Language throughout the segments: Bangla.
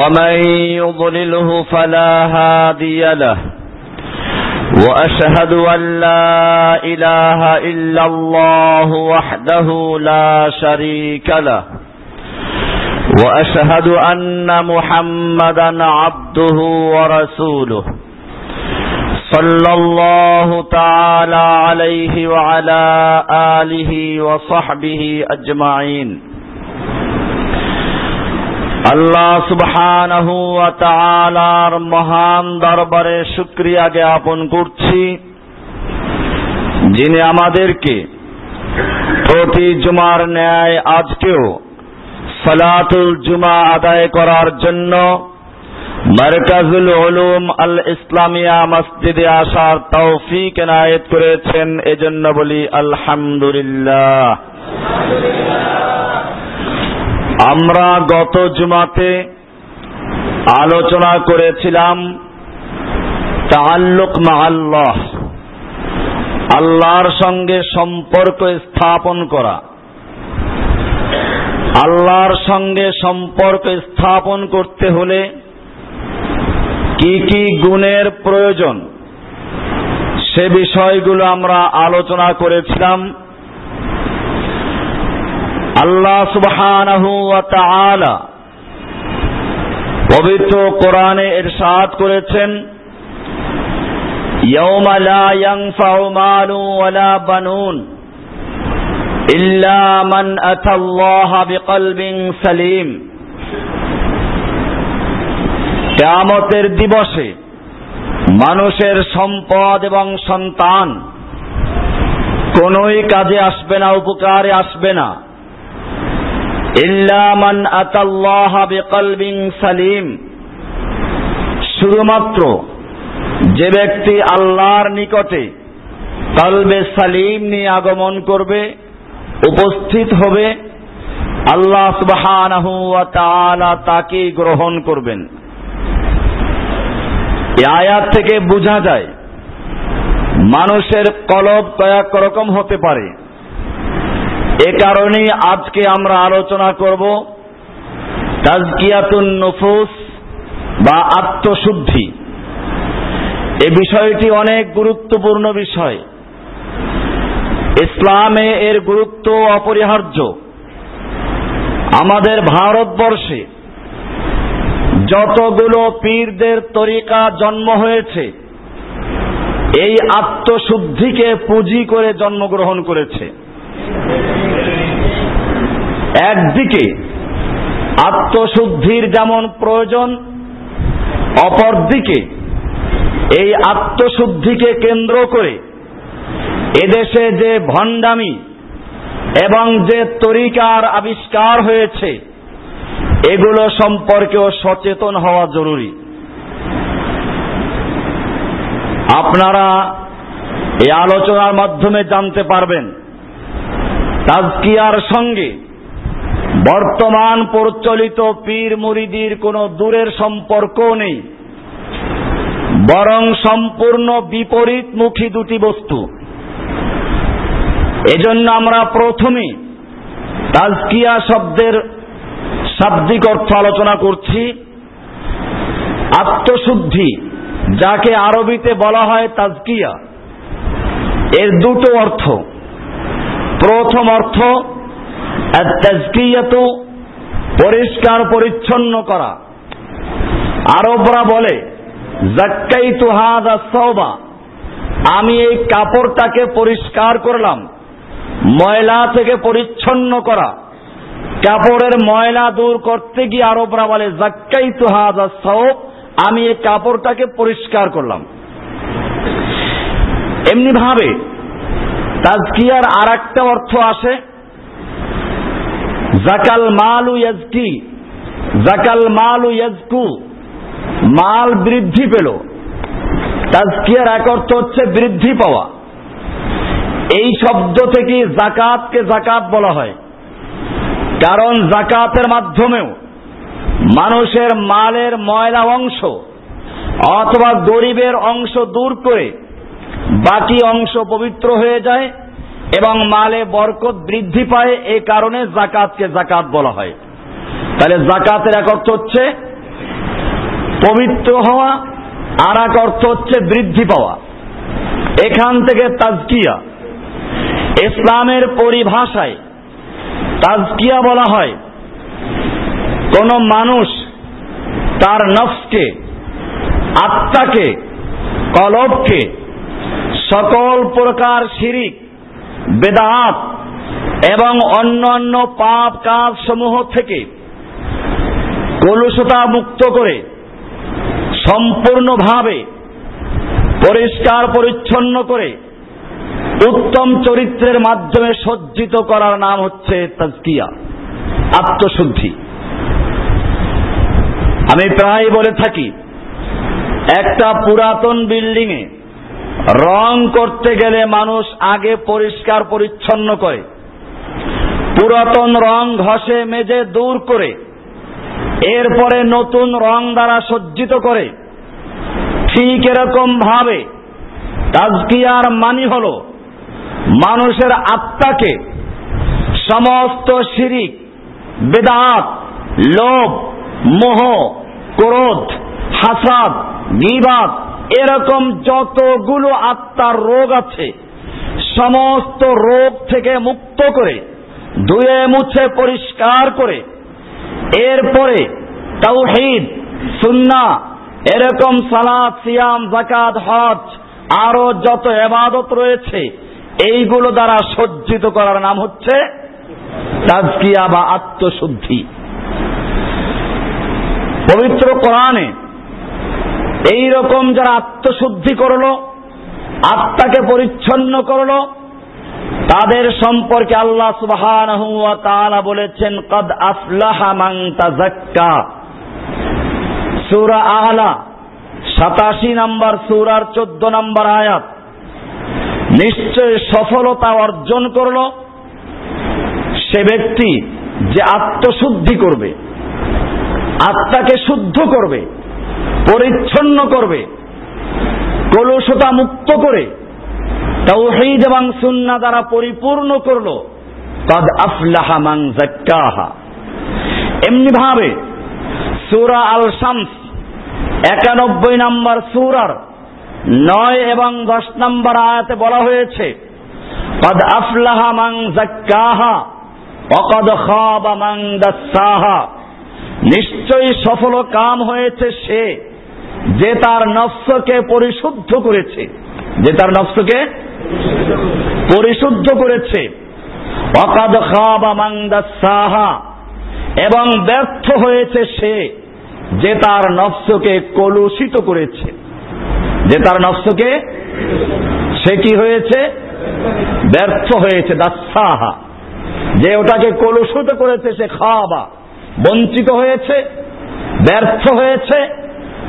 ومن يضلله فلا هادي له وأشهد أن لا إله إلا الله وحده لا شريك له وأشهد أن محمدا عبده ورسوله صلى الله تعالى عليه وعلى آله وصحبه أجمعين আল্লাহ সুবহানাহু মহান দরবারে শুক্রিয়া জ্ঞাপন করছি, যিনি আমাদেরকে প্রতি জুমার ন্যায় আজকেও সালাতুল জুমা আদায় করার জন্য মারকাজুল উলুম আল ইসলামিয়া মসজিদে আসার তৌফিক এনায়েত করেছেন। এজন্য বলি আলহামদুলিল্লাহ। আমরা গত জুমাতে আলোচনা করেছিলাম তাল্লুক মাহাল্লাহ আল্লাহর সঙ্গে সম্পর্ক স্থাপন করা। আল্লাহর সঙ্গে সম্পর্ক স্থাপন করতে হলে কি কি গুণের প্রয়োজন, সে বিষয়গুলো আমরা আলোচনা করেছিলাম। আল্লাহ সুবহানাহু ওয়া তাআলা পবিত্র কোরআনে ইরশাদ করেছেন, ইয়াউমা লা ইয়ানফাউ মালু ওয়ালা বানুন ইল্লা মান আতাল্লাহা বিকলবিন সালিম। কিয়ামতের দিবসে মানুষের সম্পদ এবং সন্তান কোনই কাজে আসবে না, উপকারে আসবে না। সালিম। শুধুমাত্র যে ব্যক্তি আল্লাহর নিকটে কলবে সালিম নিয়ে আগমন করবে, উপস্থিত হবে, আল্লাহ সুবহানাহু তাকে গ্রহণ করবেন। এই আয়াত থেকে বোঝা যায়, মানুষের কলব কয়েক রকম হতে পারে। এ কারণেই আজকে আমরা আলোচনা করব তাজকিয়াতুন নফুস বা আত্মশুদ্ধি। এ বিষয়টি অনেক গুরুত্বপূর্ণ বিষয়। ইসলামে এর গুরুত্ব অপরিহার্য। আমাদের ভারতবর্ষে যতগুলো পীরদের তরিকা জন্ম হয়েছে, এই আত্মশুদ্ধিকে পুঁজি করে জন্মগ্রহণ করেছে। একদিকে আত্মশুদ্ধির যেমন প্রয়োজন, অপরদিকে এই আত্মশুদ্ধিকে কেন্দ্র করে এদেশে যে ভণ্ডামি এবং যে তরিকার আবিষ্কার হয়েছে, এগুলো সম্পর্কেও সচেতন হওয়া জরুরি। আপনারা এই আলোচনার মাধ্যমে জানতে পারবেন, তাজকিয়ার সঙ্গে বর্তমান প্রচলিত পীর মুরিদির কোনো দূরের সম্পর্ক নেই। বরং সম্পূর্ণ বিপরীতমুখী দুটি বস্তু। এজন্য আমরা প্রথমে তাজকিয়া শব্দের শাব্দিক অর্থ আলোচনা করছি। আত্মশুদ্ধি, যাকে আরবিতে বলা হয় তাজকিয়া। এর দুটো অর্থ। প্রথম অর্থ পরিষ্কার, পরিচ্ছন্ন করা। আরবরা বলে, জাক্কাইতু হাদা সওবা। আমি এই কাপড়টাকে পরিষ্কার করলাম, ময়লা থেকে পরিচ্ছন্ন করা। কাপড়ের ময়লা দূর করতে গিয়ে আরবরা বলে, জাক্কাইতু হাদা সওব। আমি এই কাপড়টাকে পরিষ্কার করলাম। এমনি ভাবে তাজকিয়ার আর একটা অর্থ আসে জাকাল মালু ইয়াজকি, জাকাল মালু ইয়াজকু, মাল বৃদ্ধি পেল। তাজকিয়ার এক অর্থ হচ্ছে বৃদ্ধি পাওয়া। এই শব্দ থেকে জাকাতকে জাকাত বলা হয়। কারণ জাকাতের মাধ্যমেও মানুষের মালের ময়লা অংশ অথবা গরিবের অংশ দূর করে বাকি অংশ পবিত্র হয়ে যায়। এবং মালে বরকত বৃদ্ধি পায় এই কারণে জাকাতকে জাকাত বলা হয়। তাহলে জাকাতের এক অর্থ হচ্ছে পবিত্র হওয়া, আর এক অর্থ হচ্ছে বৃদ্ধি পাওয়া। এখান থেকে তাজকিয়া। ইসলামের পরিভাষায় তাজকিয়া বলা হয়, কোন মানুষ তার নফসকে, আত্মাকে, কলবকে সকল প্রকার শিরিক বেদাত এবং অন্যান্য পাপ কাজ সমূহ থেকে কলুষতা মুক্ত করে সম্পূর্ণভাবে পরিষ্কার পরিচ্ছন্ন করে উত্তম চরিত্রের মাধ্যমে সজ্জিত করার নাম হচ্ছে তাজকিয়া, আত্মশুদ্ধি। আমি প্রায় বলে থাকি, একটা পুরাতন বিল্ডিং এ রং করতে গেলে মানুষ আগে পরিষ্কার পরিচ্ছন্ন করে। পুরাতন রং ঘষে মেজে দূর করে। এরপরে নতুন রং দ্বারা সজ্জিত করে। ঠিক এরকম ভাবে তাজকিয়ার মানি হল মানুষের আত্মাকে সমস্ত শিরিক, বেদাত, লোভ, মোহ, ক্রোধ, হাসাদ, গিবাদ এরকম যতগুলো আত্মার রোগ আছে, সমস্ত রোগ থেকে মুক্ত করে, ধুয়ে মুছে পরিষ্কার করে, এরপরে তাওহিদ সুন্না এরকম সালাদ সিয়াম জাকাত হজ আরও যত এবাদত রয়েছে, এইগুলো দ্বারা সজ্জিত করার নাম হচ্ছে তাজকিয়া বা আত্মশুদ্ধি। পবিত্র কোরআনে এই রকম যারা আত্মশুদ্ধি করল, আত্মাকে পরিচ্ছন্ন করল, তাদের সম্পর্কে আল্লাহ সুবহানাহু ওয়া বলেছেন, কদ আফলাহা মান তাযাক্কা। সূরা আলা 87 নম্বর সুরার চোদ্দ নম্বর আয়াত, নিশ্চয় সফলতা অর্জন করল সে ব্যক্তি যে আত্মশুদ্ধি করবে, আত্মাকে শুদ্ধ করবে। পরিচ্ছন্ন করবে, কলুষতা মুক্ত করে তৌহিদ এবং সুন্না দ্বারা পরিপূর্ণ করল। কদ আফলাহা মান জাক্কাহা এমনি ভাবে সূরা আল শামস একানব্বই নম্বর সুরার নয় এবং দশ নম্বর আয়াতে বলা হয়েছে, কদ আফলাহা মান জাক্কাহা অকদ খাবা মান দাসাহা। নিশ্চয়ই সফল কাম হয়েছে সে যে তার নফসকে পরিশুদ্ধ করেছে, যে তার নফসকে পরিশুদ্ধ করেছে, অকাদ খাবা সাহা এবং ব্যর্থ হয়েছে সে যে তার নফসকে কলুষিত করেছে। যে তার নফসকে সে কি হয়েছে? ব্যর্থ হয়েছে, দাসাহা। যে ওটাকে কলুষিত করেছে সে খাওয়াবা বঞ্চিত হয়েছে, ব্যর্থ হয়েছে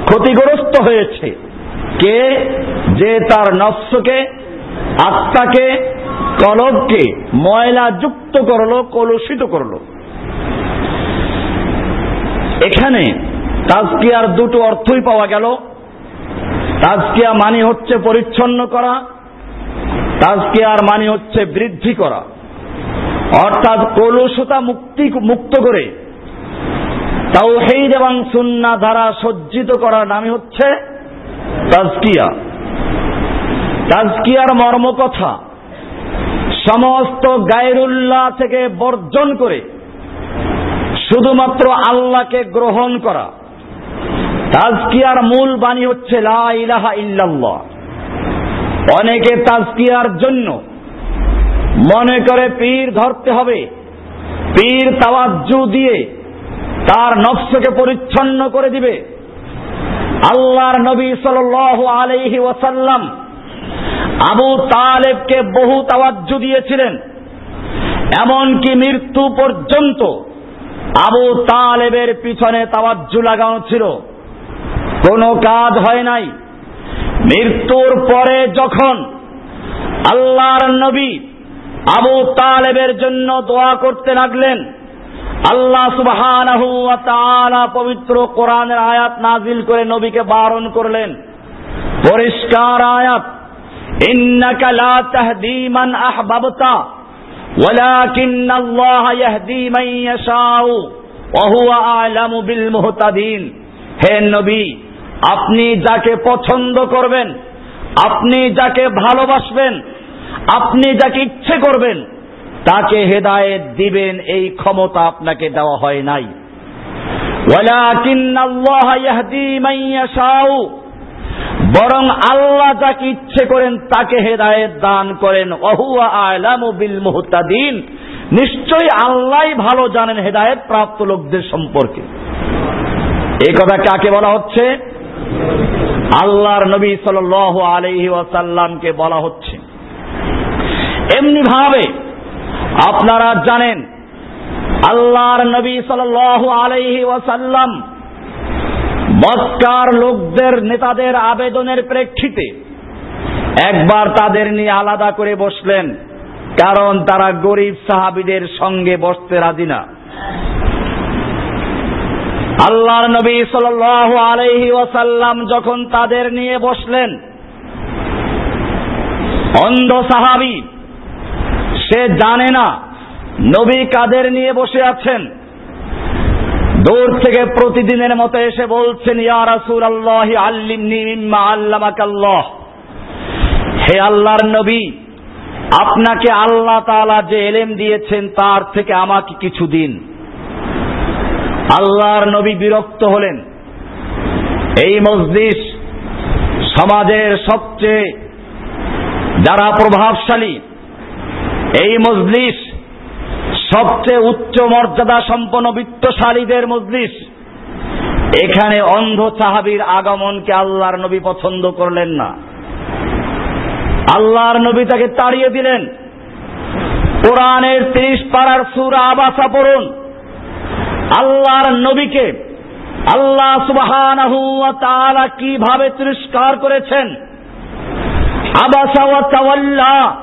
ক্ষতিগ্রস্ত হয়েছে। কে? যে তার নফসকে, আত্মাকে, কলবকে ময়লা যুক্ত করল, কলুষিত করল। এখানে তাজকিয়ার দুটো অর্থই পাওয়া গেল। তাজকিয়া মানে হচ্ছে পরিচ্ছন্ন করা, তাজকিয়ার মানে হচ্ছে বৃদ্ধি করা। অর্থাৎ কলুষতা মুক্তি মুক্ত করে তাওহীদ এবং সুন্না দ্বারা সজ্জিত করার নামই হচ্ছে তাজকিয়া। তাজকিয়ার মর্ম কথা সমস্ত গায়রুল্লাহ থেকে বর্জন করে শুধুমাত্র আল্লাহকে গ্রহণ করা। তাজকিয়ার মূল বাণী হচ্ছে লা ইলাহা ইল্লাল্লাহ। অনেকে তাজকিয়ার জন্য মনে করে পীর ধরতে হবে, পীর তাওয়াজ্জু দিয়ে তার নফসকে পরিচ্ছন্ন করে দিবে। আল্লাহর নবী সাল আলহি ওয়াসাল্লাম আবু তালেবকে বহু তাওয়াজ্জু দিয়েছিলেন। এমনকি মৃত্যু পর্যন্ত আবু তালেবের পিছনে তাওয়াজ্জু লাগানো ছিল। কোনো কাজ হয় নাই। মৃত্যুর পরে যখন আল্লাহর নবী আবু তালেবের জন্য দোয়া করতে লাগলেন আল্লাহ সুবহানাহু ওয়া তাআলা পবিত্র কোরআনের আয়াত নাজিল করে নবীকে বারণ করলেন পরিষ্কার আয়াত ইন্নাকা লা তাহদি মান আহবাবতা ولكن الله يهدي من يشاء وهو أعلم بالمهتدين হে নবী আপনি যাকে পছন্দ করবেন আপনি যাকে ভালোবাসবেন আপনি যাকে ইচ্ছে করবেন তাকে হেদায়েত দিবেন, এই ক্ষমতা আপনাকে দেওয়া হয় নাই। বরং আল্লাহ যাকে ইচ্ছে করেন তাকে হেদায়েত দান করেন। অহুয়া মুহতাদিন। নিশ্চয়ই আল্লাহ ভালো জানেন হেদায়েত প্রাপ্ত লোকদের সম্পর্কে। এই কথা কাকে বলা হচ্ছে? আল্লাহর নবী সাল আলহি ওয়াসাল্লামকে বলা হচ্ছে। এমনি ভাবে আপনারা জানেন, আল্লাহর নবী সাল আলহি ওয়াসাল্লাম মস্কার লোকদের নেতাদের আবেদনের প্রেক্ষিতে একবার তাদের নিয়ে আলাদা করে বসলেন, কারণ তারা গরিব সাহাবিদের সঙ্গে বসতে রাজি না। আল্লাহর নবী সাল আলহি ওয়াসাল্লাম যখন তাদের নিয়ে বসলেন, অন্ধ সাহাবি সে জানে না। নবী কাদের নিয়ে বসে আছেন। দূর থেকে প্রতিদিনের মতো এসে বলছেন হে আল্লাহর নবী, আপনাকে আল্লাহ তাআলা যে এলেম দিয়েছেন, তার থেকে আমাকে কিছু দিন। আল্লাহর নবী বিরক্ত হলেন। এই মসজিদ সমাজের সবচেয়ে যারা প্রভাবশালী এই মজলিস সবচেয়ে উচ্চ মর্যাদা সম্পন্ন বিত্তশালীদের মজলিস। এখানে অন্ধ সাহাবির আগমনকে আল্লাহর নবী পছন্দ করলেন না। আল্লাহর নবী তাকে তাড়িয়ে দিলেন। কোরআনের তিরিশ পাড়ার সুরা আবাসা পড়ুন। আল্লাহর নবীকে আল্লাহ সুবহানাহু ওয়া তাআলা কীভাবে তিরস্কার করেছেন? আবাসা ওয়া তাওয়াল্লা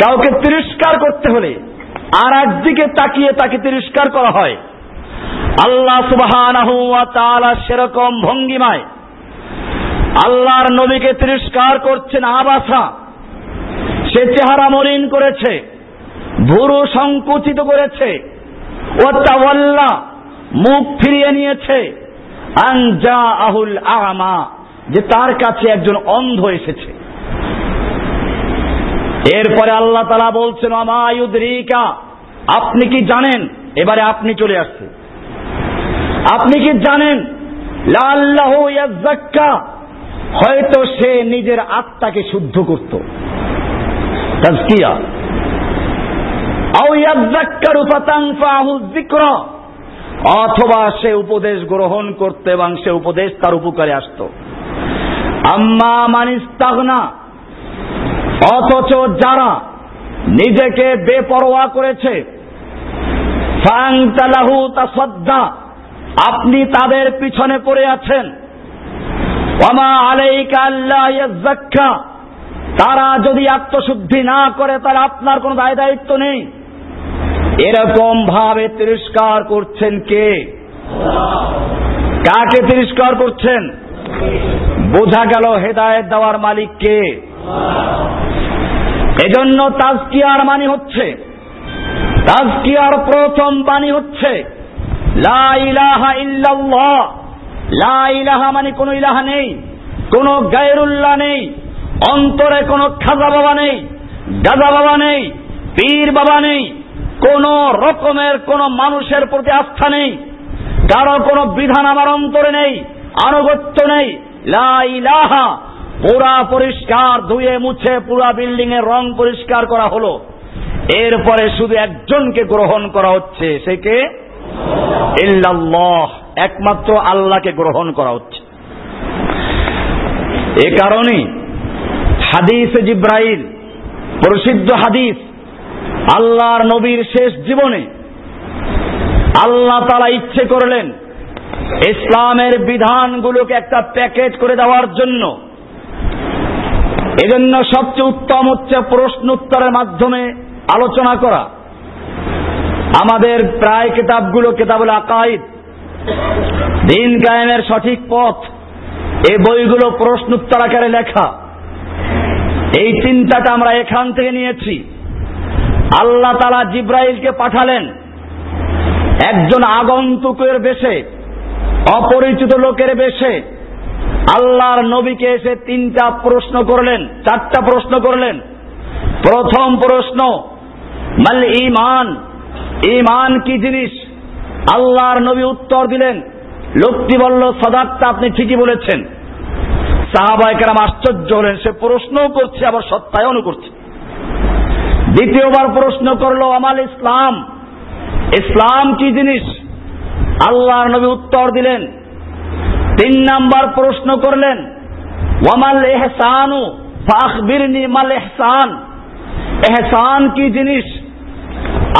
কাউকে তিরস্কার করতে হলে আর একদিকে তাকিয়ে তাকে তিরস্কার করা হয়। আল্লাহ তাআলা সেরকম ভঙ্গিমায় আল্লাহর নবীকে তিরস্কার করছেন আবাসা। সে চেহারা মলিন করেছে, ভুরু সংকুচিত করেছে ও মুখ ফিরিয়ে নিয়েছে। আনজা আহুল আমা, যে তার কাছে একজন অন্ধ এসেছে। এরপরে আল্লাহ তালা বলছেন আমায়ুদ্রিকা আপনি কি জানেন? এবারে আপনি চলে আসছে আপনি কি জানেন? লাল্লাহ ইয়াজ্জাক্কা হয়তো সে নিজের আত্মাকে শুদ্ধ করত। অথবা সে উপদেশ গ্রহণ করতে এবং সে উপদেশ তার উপকারে আসতো। আম্মা মানিস্তাগনা। অথচ যারা নিজেকে বেপরোয়া করেছে আপনি তাদের পিছনে পড়ে আছেন। তারা যদি আত্মশুদ্ধি না করে, তাহলে আপনার কোনো দায় দায়িত্ব নেই। এরকম ভাবে তিরস্কার করছেন কে? কাকে তিরস্কার করছেন? বোঝা গেল হেদায়েত দেওয়ার মালিক কে? এজন্য তাজকিয়ার মানে হচ্ছে, তাজকিয়ার প্রথম বাণী হচ্ছে, লা ইল্লাল্লাহ। লা মানে কোনো ইলাহা নেই, কোনো গায়রুল্লাহ নেই, অন্তরে কোনো খাজা বাবা নেই, গাজা বাবা নেই, পীর বাবা নেই, কোন রকমের কোন মানুষের প্রতি আস্থা নেই, কারও কোনো বিধান আমার অন্তরে নেই, আনুগত্য নেই। লা পুরা পরিষ্কার, ধুয়ে মুছে পুরা বিল্ডিং এর রং পরিষ্কার করা হলো। এরপরে শুধু একজনকে গ্রহণ করা হচ্ছে, সে কে? ইল্লাল্লাহ, একমাত্র আল্লাহকে গ্রহণ করা হচ্ছে। এ কারণে হাদিস জিব্রাইল, প্রসিদ্ধ হাদিস, আল্লাহর নবীর শেষ জীবনে আল্লাহ তালা ইচ্ছে করলেন ইসলামের বিধানগুলোকে একটা প্যাকেট করে দেওয়ার জন্য এজন্য সবচেয়ে উত্তম হচ্ছে প্রশ্ন উত্তরের মাধ্যমে আলোচনা করা। আমাদের প্রায় কিতাবগুলো কেতাবুল আকাইদ দিন কায়েমের সঠিক পথ। এই বইগুলো প্রশ্ন উত্তর আকারে লেখা। এই চিন্তাটা আমরা এখান থেকে নিয়েছি। আল্লাহ তালা জিব্রাইলকে পাঠালেন। একজন আগন্তুকের বেশে, অপরিচিত লোকের বেশে আল্লাহর নবীকে এসে তিনটা প্রশ্ন করলেন, চারটা প্রশ্ন করলেন। প্রথম প্রশ্ন, মাল ইমান ইমান কি জিনিস? আল্লাহর নবী উত্তর দিলেন, লোকটি বলল সদার্থ আপনি ঠিকই বলেছেন। সাহাবাইকার আশ্চর্য হলেন, সে প্রশ্নও করছে, আবার সত্যায়নও করছে। দ্বিতীয়বার প্রশ্ন করল, আমাল ইসলাম? ইসলাম কি জিনিস? আল্লাহর নবী উত্তর দিলেন তিন নাম্বার প্রশ্ন করলেন ওয়ামাল এহসানু ফাখবিরনি মাল এহসান এহসান কি জিনিস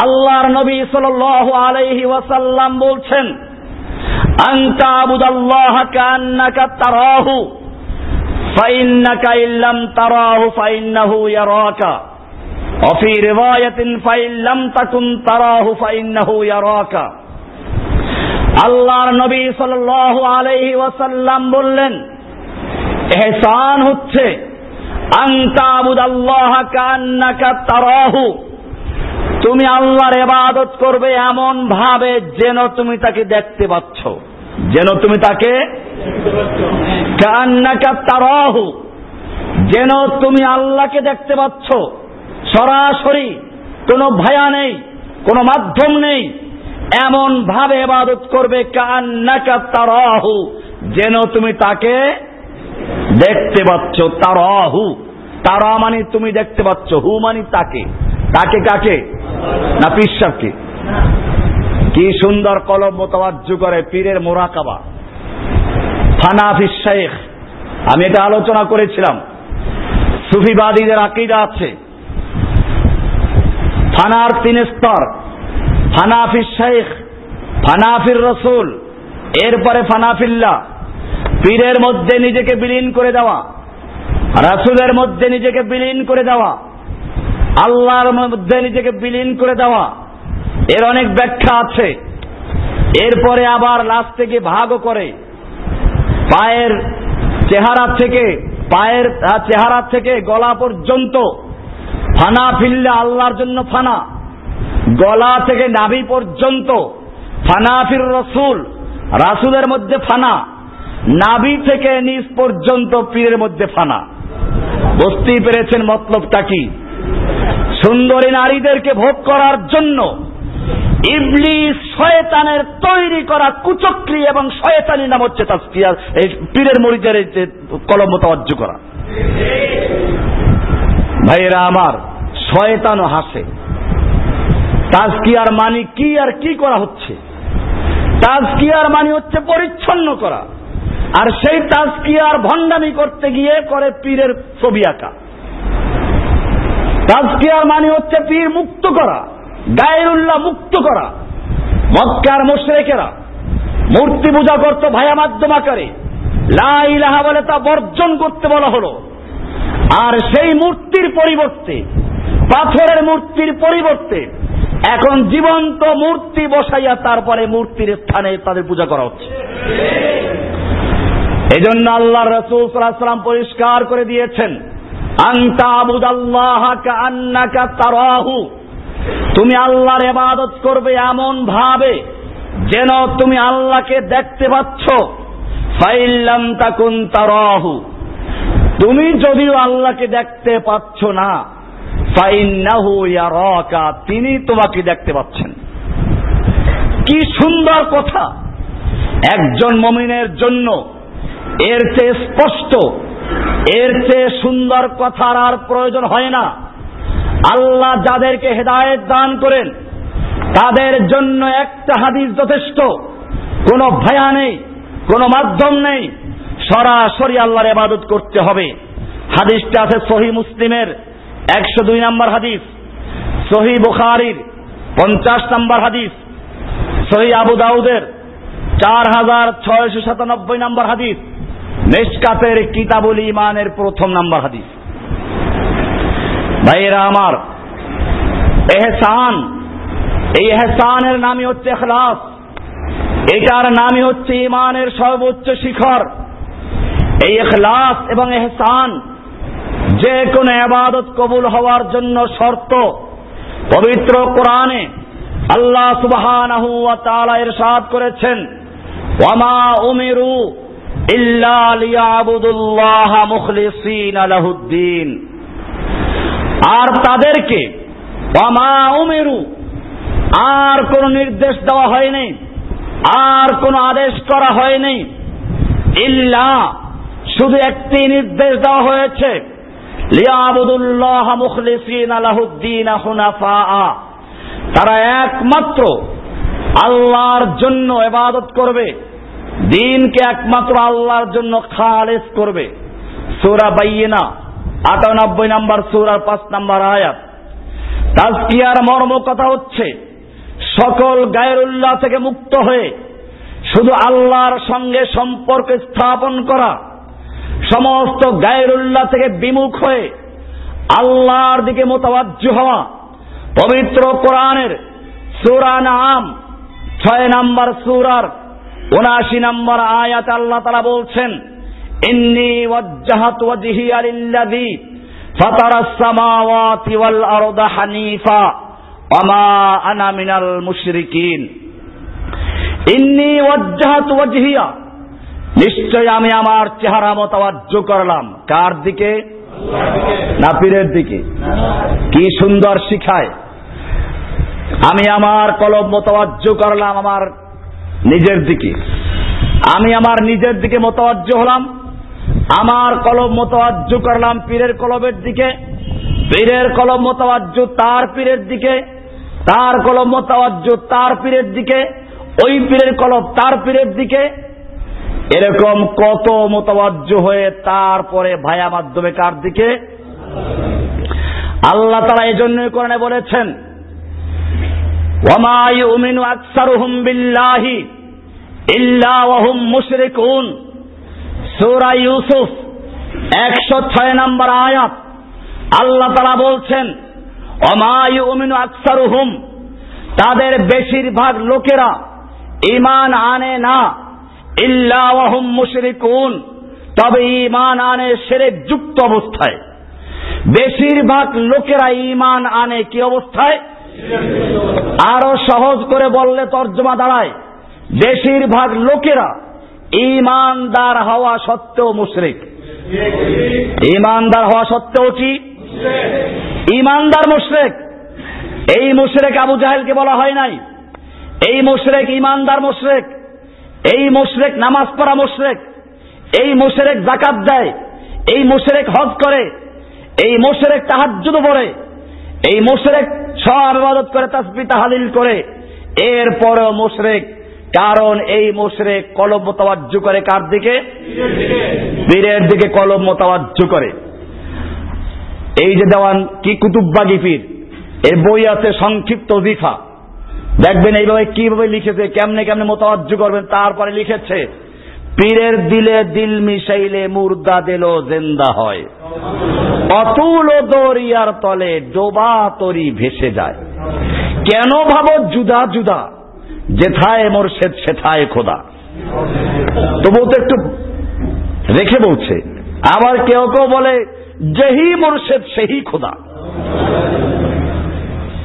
আল্লাহর নবী সাল্লাল্লাহু আলাইহি ওয়াসাল্লাম বলছেন আনতা আবুদাল্লাহ কান্নাকা তারাহু ফাইন্নাকা ইল্লাম তারাহু ফাইন্নাহু ইয়ারাকা وفي رواية فإن لم تكن تراه فإنه يراك আল্লাহর নবী সাল্লাল্লাহু আলাইহি ওয়াসাল্লাম বললেন, এহসান হচ্ছে তুমি আল্লাহর এবাদত করবে এমন ভাবে যেন তুমি তাকে দেখতে পাচ্ছ। যেন তুমি তাকে তারাহু। যেন তুমি আল্লাহকে দেখতে পাচ্ছ। সরাসরি কোনো ভায়া নেই, কোনো মাধ্যম নেই। এমন ভাবে এবাদত করবে কান্নাকা তারাহু। যেন তুমি তাকে দেখতে পাচ্ছ, তারাহু। তারা মানে তুমি দেখতে পাচ্ছ, হু মানে তাকে। তাকে কাকে? না পিসাবকে। কি সুন্দর কলম মোতাবাজ্য করে পীরের মোরাকাবা। ফানাফি শেখ আমি এটা আলোচনা করেছিলাম। সুফিবাদীদের আকিদা আছে। ফানার তিন স্তর। ফানাফি শেখ ফানাফির রসুল, এরপরে ফানাফিল্লা পীরের মধ্যে নিজেকে বিলীন করে দেওয়া, রাসুলের মধ্যে নিজেকে বিলীন করে দেওয়া, আল্লাহর মধ্যে নিজেকে বিলীন করে দেওয়া, এর অনেক ব্যাখ্যা আছে। এরপরে আবার লাস্ট থেকে ভাগও করে। পায়ের চেহারা থেকে, পায়ের চেহারা থেকে গলা পর্যন্ত ফানা ফিরলে আল্লাহর জন্য ফানা। গলা থেকে নাভি পর্যন্ত ফানাফির রসুল, রাসুলের মধ্যে ফানা, নাভি থেকে নিজ পর্যন্ত পীরের মধ্যে ফানা। বুঝতেই পেরেছেন মতলবটা কি? সুন্দরী নারীদেরকে ভোগ করার জন্য ইবলিস শয়তানের তৈরি করা কুচক্রি এবং শয়তানি নাম হচ্ছে তাস্কিয়ার এই পীরের মরিদের যে কলম মোতাবজ্য করা। ভাইয়েরা আমার, শয়তানও হাসে। তাজকিয়ার মানি কি আর কি করা হচ্ছে? তাজকিয়ার মানি হচ্ছে পরিচ্ছন্ন করা। আর সেই তাজকিয়ার ভণ্ডামি করতে গিয়ে করে পীরের ছবি আঁকা। তাজকিয়ার মানে হচ্ছে পীর মুক্ত করা, গায়রুল্লাহ মুক্ত করা, মক্কার মুশরেকেরা মূর্তি পূজা করত ভায়া মাধ্যম আকারে। লাহা বলে তা বর্জন করতে বলা হলো। আর সেই মূর্তির পরিবর্তে, পাথরের মূর্তির পরিবর্তে এখন জীবন্ত মূর্তি বসাইয়া তারপরে মূর্তির স্থানে তাদের পূজা করা হচ্ছে। এই জন্য আল্লাহ রসুল সাল্লাম পরিষ্কার করে দিয়েছেন তুমি আল্লাহর এবাদত করবে এমন ভাবে যেন তুমি আল্লাহকে দেখতে পাচ্ছ। ফাইল্লাম তাকুন তারাহু। তুমি যদিও আল্লাহকে দেখতে পাচ্ছ না তিনি তোমাকে দেখতে পাচ্ছেন। কি সুন্দর কথা। একজন মমিনের জন্য এর চেয়ে স্পষ্ট, এর চেয়ে সুন্দর কথার আর প্রয়োজন হয় না। আল্লাহ যাদেরকে হেদায়েত দান করেন, তাদের জন্য একটা হাদিস যথেষ্ট। কোনো ভায়া নেই, কোনো মাধ্যম নেই। সরাসরি আল্লাহর ইবাদত করতে হবে। হাদিসটা আছে সহি মুসলিমের। একশো দুই নম্বর হাদিস, সহি বুখারির পঞ্চাশ নম্বর হাদিস, সহি আবু দাউদের চার হাজার ছয়শো সাতানব্বই নম্বর হাদিস মেশকাতের কিতাবুল ইমানের প্রথম নাম্বার হাদিস। ভাইয়েরা আমার, এহসান, এই এহসানের নামই হচ্ছে এখলাস, এটার নামই হচ্ছে ইমানের সর্বোচ্চ শিখর। এই এখলাস এবং এহসান যে কোনো আবাদত কবুল হওয়ার জন্য শর্ত পবিত্র কোরআনে আল্লাহ তাআলা ইরশাদ করেছেন, ওয়ামা উমিরু ইল্লা লিয়াবুদুল্লাহ মুখলিসিনা লাহুদ্দিন। আর তাদেরকে, ওয়ামা উমিরু, আর কোন নির্দেশ দেওয়া হয়নি, আর কোন আদেশ করা হয়নি, ইল্লা, শুধু একটি নির্দেশ দেওয়া হয়েছে। তারা একমাত্র আল্লাহর জন্য এবাদত করবে। দিনকে একমাত্র আল্লাহর জন্য খালেস করবে। সুরা বাইনা, আটানব্বই নাম্বার সুরার পাঁচ নাম্বার আয়াত। তাজকিয়ার মর্ম কথা হচ্ছে, সকল গায়রুল্লাহ থেকে মুক্ত হয়ে শুধু আল্লাহর সঙ্গে সম্পর্ক স্থাপন করা। সমস্ত গায়রুল্লাহ থেকে বিমুখ হয়ে আল্লাহর দিকে মোতাবাজ্য হওয়া পবিত্র কোরআনের সুরা নাম, ছয় নাম্বার সুরার উনাশি নম্বর আয়াত আল্লাহ তারা বলছেন, ইন্নি ওয়াজ্জাহাত ওয়াজহিয়া লিল্লাযী ফাতারা সামাওয়াতি ওয়াল আরদা হানিফা ওয়ামা আনা মিনাল মুশরিকিন। ইন্নি ওয়াজ্জাহাত ওয়াজহিয়া নিশ্চয় আমি আমার চেহারা মতাবাজ্য করলাম। কার দিকে? না পীরের দিকে। কি সুন্দর শিখায়। আমি আমার কলম মতাবাজ্য করলাম আমার নিজের দিকে। আমি আমার নিজের দিকে মোতাবাজ্য হলাম। আমার কলম মোতাবাজ্য করলাম পীরের কলমের দিকে। পীরের কলম মোতাবাজ্য তার পীরের দিকে। তার কলম মোতাবাজ্য তার পীরের দিকে। ওই পীরের কলম তার পীরের দিকে। এরকম কত মোতাবাজ্য হয়ে তারপরে ভায়া মাধ্যমে কার দিকে? আল্লাহ তারা এই জন্যই করে বলেছেন সূরা ইউসুফ 106 নম্বর আয়াত আল্লাহ তাআলা বলছেন ইউমিনু আকসারুহুম, তাদের বেশিরভাগ লোকেরা ইমান আনে না। ইল্লা ওয়াহুম মুশরিকুন। তবে ঈমান আনে শিরক যুক্ত অবস্থায়। বেশিরভাগ লোকেরা ঈমান আনে কি অবস্থায়? আরও সহজ করে বললে তর্জমা দাঁড়ায়। বেশিরভাগ লোকেরা ইমানদার হওয়া সত্ত্বেও মুশরিক। ইমানদার হওয়া সত্ত্বেও কি? ইমানদার মুশরেক। এই মুশরেক আবু জাহেলকে বলা হয় নাই। এই মুশরেক ইমানদার মুশরেক। এই মুশরেক নামাজ পড়া মুশরেক, এই মুশরেক জাকাত দেয়, এই মুশরেক হজ করে, এই মুশরেক তাহাজ্জুদ পড়ে, এই মুশরেক সব ইবাদত করে তাসবি তাহালিল করে, এরপরেও মুশরেক, কারণ এই মুশরেক কলম মোতাবাজ্য করে কার দিকে? পীরের দিকে কলম মোতাবাজ্য করে। এই যে দেওয়ান কি কুতুববাগি পীর, এর বই আছে সংক্ষিপ্ত জিফা দেখবেন এইভাবে কীভাবে লিখেছে, কেমনে কেমনে মোতাবাজ্য করবেন, তারপরে লিখেছে, পীরের দিলে দিল মিশাইলে মুর্দা দিল জেন্দা হয়। অতুল দরিয়ার তলে ডোবা তরি ভেসে যায়। কেন ভাবো জুদা জুদা, যেথায় মোরশেদ সেথায় খোদা। তবু তো একটু রেখে বলছে, আবার কেউ কেউ বলে, যেহি মোরশেদ সেহি খোদা।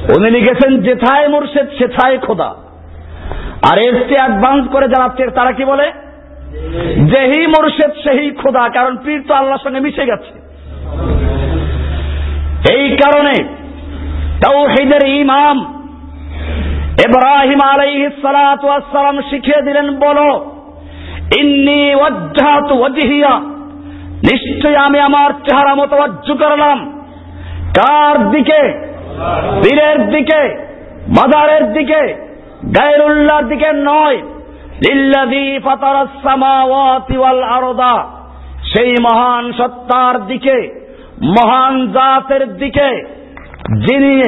উনি লিখেছেন, যেথায় মোরশেদ, সেথায় খোদা। আর এর চেয়ে অ্যাডভান্স করে জানাচ্ছে, তারা কি বলে? যেহি মোরশেদ, সেহি খোদা। কারণ পীর তো আল্লাহর সঙ্গে মিশে গেছে। এই কারণে তাওহিদের ইমাম ইব্রাহিম আলাইহিস সালাতু ওয়াসসালাম শিখিয়ে দিলেন, বলো, ইন্নি ওয়াজ্জাহাতু ওয়াজহিয়া। নিশ্চয়ই আমি আমার চেহারা মতবাজ্য করলাম। কার দিকে বীরের দিকে মাদারের দিকে, গায়রুল্লাহর দিকে নয়। সেই মহান সত্তার দিকে, মহান জাতের দিকে, যিনি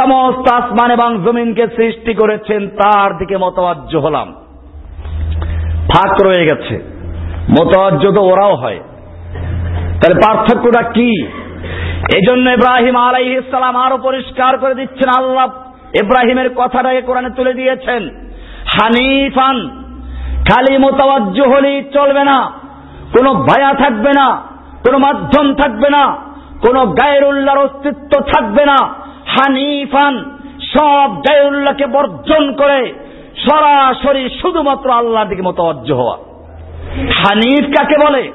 সমস্ত আসমান এবং জমিনকে সৃষ্টি করেছেন, তার দিকে মতবাজ্য হলাম। ফাঁক রয়ে গেছে। মতবাজ্য তো ওরাও হয়। তাহলে পার্থক্যটা কি? এই জন্য ইব্রাহিম আলাই ইসলাম আরও পরিষ্কার করে দিচ্ছেন আল্লাহ। ইব্রাহিমের কথাটাকে কোরআনে তুলে দিয়েছেন। হানিফান, খালি মোতাবাজ্য হলেই চলবে না। কোনো ভায়া থাকবে না, কোনো মাধ্যম থাকবে না, কোনো গায়েরুল্লাহর অস্তিত্ব থাকবে না। হানিফান, সব গায়েরুল্লাহকে বর্জন করে সরাসরি শুধুমাত্র আল্লাহর দিকে মোতাবজ্জ হওয়া। হানিফ কাকে বলে?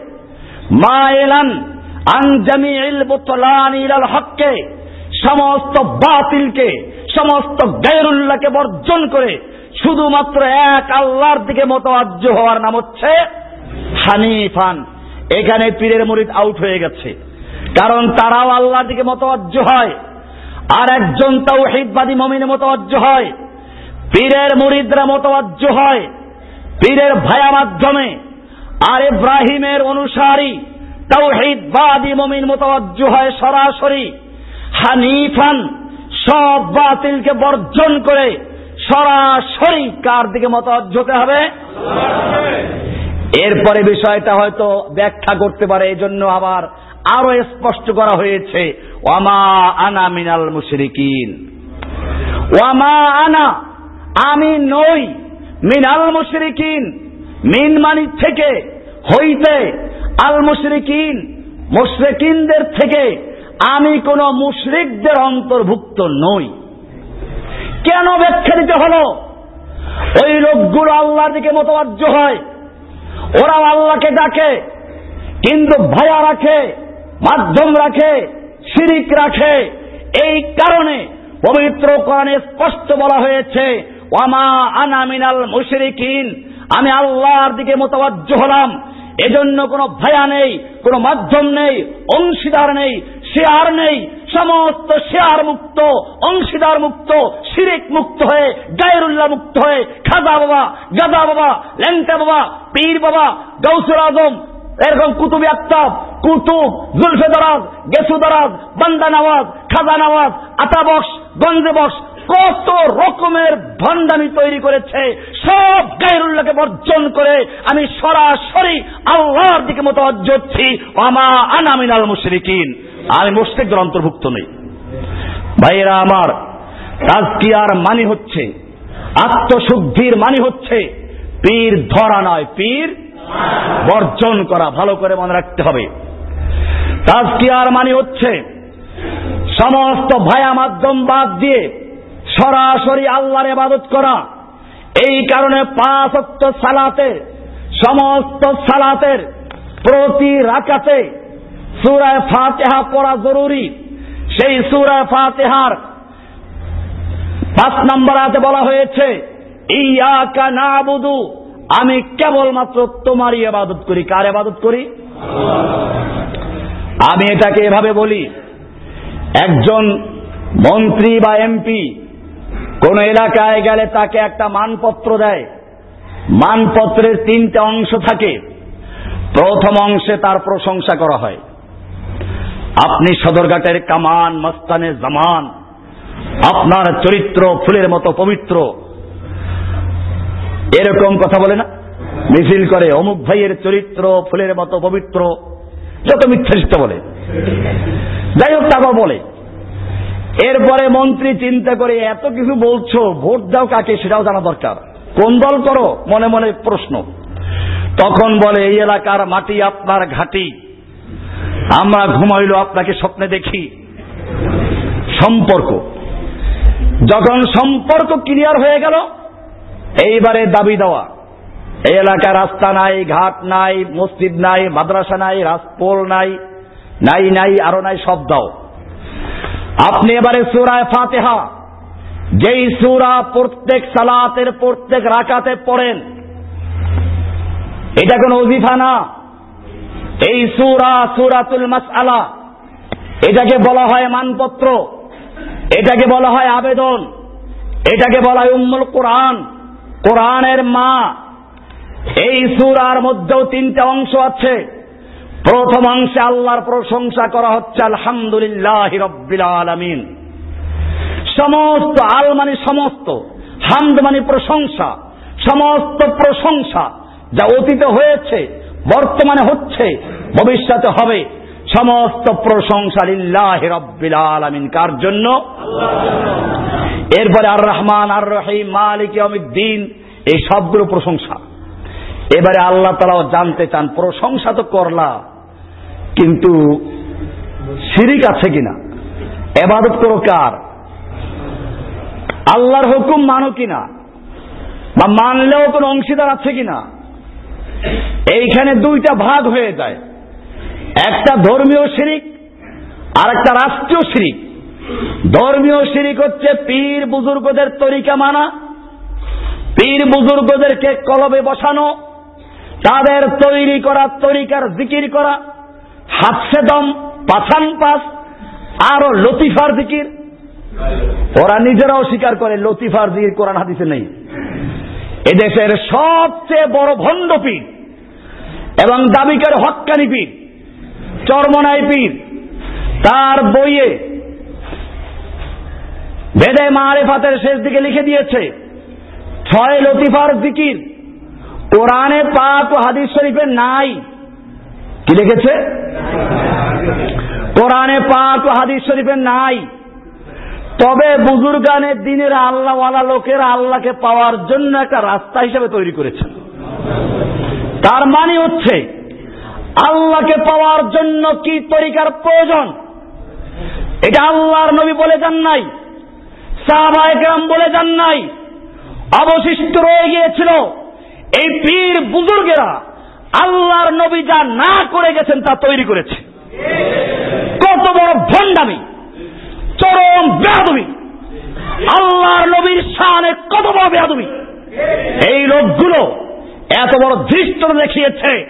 মা এলান হককে, সমস্ত বাতিলকে, সমস্ত গায়রুল্লাহকে বর্জন করে শুধুমাত্র এক আল্লাহর দিকে মতবাজ্য হওয়ার নাম হচ্ছে হানিফান। এখানে পীরের মুরিদ আউট হয়ে গেছে। কারণ তারাও আল্লাহর দিকে মতবাজ্য হয়, আর একজন তাও হিদবাদী মমিনে মতবাজ্য হয়। পীরের মুরিদরা মতবাজ্য হয়, পীরের ভায়া মাধ্যমে। আর ইব্রাহিমের অনুসারী তাওহিদবাদী মমিন মতবাজ্য হয় সরাসরি হানিফান সব বাতিলকে বর্জন করে সরাসরি কার দিকে হতে হবে? এরপরে বিষয়টা হয়তো ব্যাখ্যা করতে পারে এই জন্য আবার আরও স্পষ্ট করা হয়েছে, ওয়ামা আনা মিনাল মুশরিকিন। ওয়ামা আনা, আমি নই মিনাল মুশরিকিন, মিন মানি থেকে, হইতে আল মুশরিকিন, মুশরিকিনদের থেকে আমি কোন মুশরিকদের অন্তর্ভুক্ত নই। কেন ব্যাখ্যা দিতে হলো? ওই লোকগুলো আল্লাহর দিকে মতবাজ্য হয়। ওরা আল্লাহকে ডাকে, কিন্তু ভায়া রাখে, মাধ্যম রাখে, শিরিক রাখে। এই কারণে পবিত্র কোরআনে স্পষ্ট বলা হয়েছে ওয়ামা আনা মিনাল মুশরিকিন। আমি আল্লাহর দিকে মোতাবাজ্য হলাম। এজন্য কোনো ভায়া নেই, কোনো মাধ্যম নেই, অংশীদার নেই, শেয়ার নেই। সমস্ত শেয়ার মুক্ত অংশীদার মুক্ত শিরিক মুক্ত হয়ে, গায়রুল্লাহ মুক্ত হয়ে, খাজা বাবা গাদা বাবা, ল্যাংটা বাবা, পীর বাবা গৌসুর আজম, এরকম কুতুবি আক্তাব কুতুব, জুলফে দরাজ, গেসু দরাজ, বান্দা নওয়াজ, খাজা নওয়াজ, আতা বক্স, গঞ্জে বক্স কত রকমের ভণ্ডামি তৈরি করেছে। সব গায়রুল্লাহকে বর্জন করে আমি সরাসরি আল্লাহর দিকে মতো হচ্ছি। আমা আনামিনাল মুশরিকিন। আমি মুশরিকদের অন্তর্ভুক্ত নেই। ভাইয়েরা আমার, তাজকিয়ার মানি হচ্ছে, আত্মশুদ্ধির মানি হচ্ছে, পীর ধরা নয়, পীর বর্জন করা, ভালো করে মনে রাখতে হবে। তাজকিয়ার মানি হচ্ছে, সমস্ত ভায়া মাধ্যম বাদ দিয়ে সরাসরি আল্লাহর ইবাদত করা। এই কারণে পাঁচ অক্ট সালাতে, সমস্ত সালাতের প্রতি রাকাতে সুরায় ফাতেহা পড়া জরুরি। সেই সুরায় ফাতেহার পাঁচ নম্বর হাতে বলা হয়েছে ইয়াকা না বুধু আমি কেবলমাত্র তোমারই আবাদত করি। কার আবাদত করি? আমি এটাকে এভাবে বলি, একজন মন্ত্রী বা এমপি কোন এলাকায় গেলে তাকে একটা মানপত্র দেয়। মানপত্রের তিনটে অংশ থাকে। প্রথম অংশে তার প্রশংসা করা হয়। আপনি সদরঘাটের কামান, মস্তানে জামান, আপনার চরিত্র ফুলের মতো পবিত্র। এরকম কথা বলে না? মিছিল করে অমুক ভাইয়ের চরিত্র ফুলের মতো পবিত্র। যত মিথ্যাচিত্ত বলে। যাই হোক, তারপর বলে। এরপরে মন্ত্রী চিন্তা করে, এত কিছু বলছো, ভোট দাও কাকে সেটাও জানা দরকার। কোন দল করো? মনে মনে প্রশ্ন। তখন বলে, এই এলাকার মাটি আপনার ঘাটি। আমরা ঘুমাইল আপনাকে স্বপ্নে দেখি। সম্পর্ক। যখন সম্পর্ক ক্লিয়ার হয়ে গেল, এইবারে দাবি দেওয়া। এই এলাকায় রাস্তা নাই, ঘাট নাই, মসজিদ নাই, মাদ্রাসা নাই, রাজপোল নাই নাই নাই, আরও নাই, সব দাও। আপনি এবারে সুরায় ফাতেহা, যেই সুরা প্রত্যেক সালাতের প্রত্যেক রাকাতে পড়েন, এটা কোন অজিফা না। এই সুরা সুরাতুল মাসআলা, এটাকে বলা হয় মানপত্র, এটাকে বলা হয় আবেদন, এটাকে বলা হয় উম্মুল কোরআন, কোরআনের মা। এই সুরার মধ্যেও তিনটা অংশ আছে। প্রথম অংশে আল্লাহর প্রশংসা করা হচ্ছে আলহামদুলিল্লাহ রব্বিল আলামিন। সমস্ত আল মানে সমস্ত হামদ মানে প্রশংসা সমস্ত প্রশংসা যা অতীতে হয়েছে বর্তমানে হচ্ছে ভবিষ্যতে হবে সমস্ত প্রশংসা লিল্লাহ রব্বিল আলামিন। কার জন্য? এরপরে আর রহমান আর রহিম মালিক দিন এই সবগুলো প্রশংসা। এবারে আল্লাহ তালাও জানতে চান, প্রশংসা তো করলা কিন্তু শিরিক আছে কিনা? এবাদত করো কার? আল্লাহর হুকুম মানো কিনা? বা মানলেও কোন অংশীদার আছে কিনা? এইখানে দুইটা ভাগ হয়ে যায়। একটা ধর্মীয় শিরিক আর একটা রাষ্ট্রীয় শিরিক। ধর্মীয় শিরিক হচ্ছে পীর বুজুর্গদের তরিকা মানা, পীর বুজুর্গদেরকে কলবে বসানো তাদের তৈরি করা, তরিকার জিকির করা হাতসে দম পাছান পাস, আরও লতিফার জিকির। ওরা নিজেরাও স্বীকার করে, লতিফার জিকির কোরআন হাদিসে নেই। এদেশের সবচেয়ে বড় ভণ্ড পীর এবং দাবিকার হক্কানি পীর, চরমনাই পীর, তার বইয়ে বেদে মারেফাতের শেষ দিকে লিখে দিয়েছে, ছয় লতিফার জিকির কোরআনে পাক ও হাদিস শরীফে নাই। কি লিখেছে? কোরআনে পাক ও হাদিস শরীফে নাই। তবে বুজুর্গানের দিনের আল্লাহওয়ালা লোকেরা আল্লাহকে পাওয়ার জন্য একটা রাস্তা হিসেবে তৈরি করেছেন। তার মানে হচ্ছে, আল্লাহকে পাওয়ার জন্য কি তরিকার প্রয়োজন? এটা আল্লাহর নবী বলে যান নাই সাহাবাহাম বলে যান নাই। অবশিষ্ট রয়ে গিয়েছিল এই পীর বুজুর্গেরা আল্লাহর নবী যা না করে গেছেন তা তৈরি করেছে। কত বড় ভণ্ডামি, চরম বেয়াদবি। আল্লাহর নবীর শানে কত বড় বেয়াদবি। এই লোকগুলো এত বড় দৃষ্ট দেখিয়েছে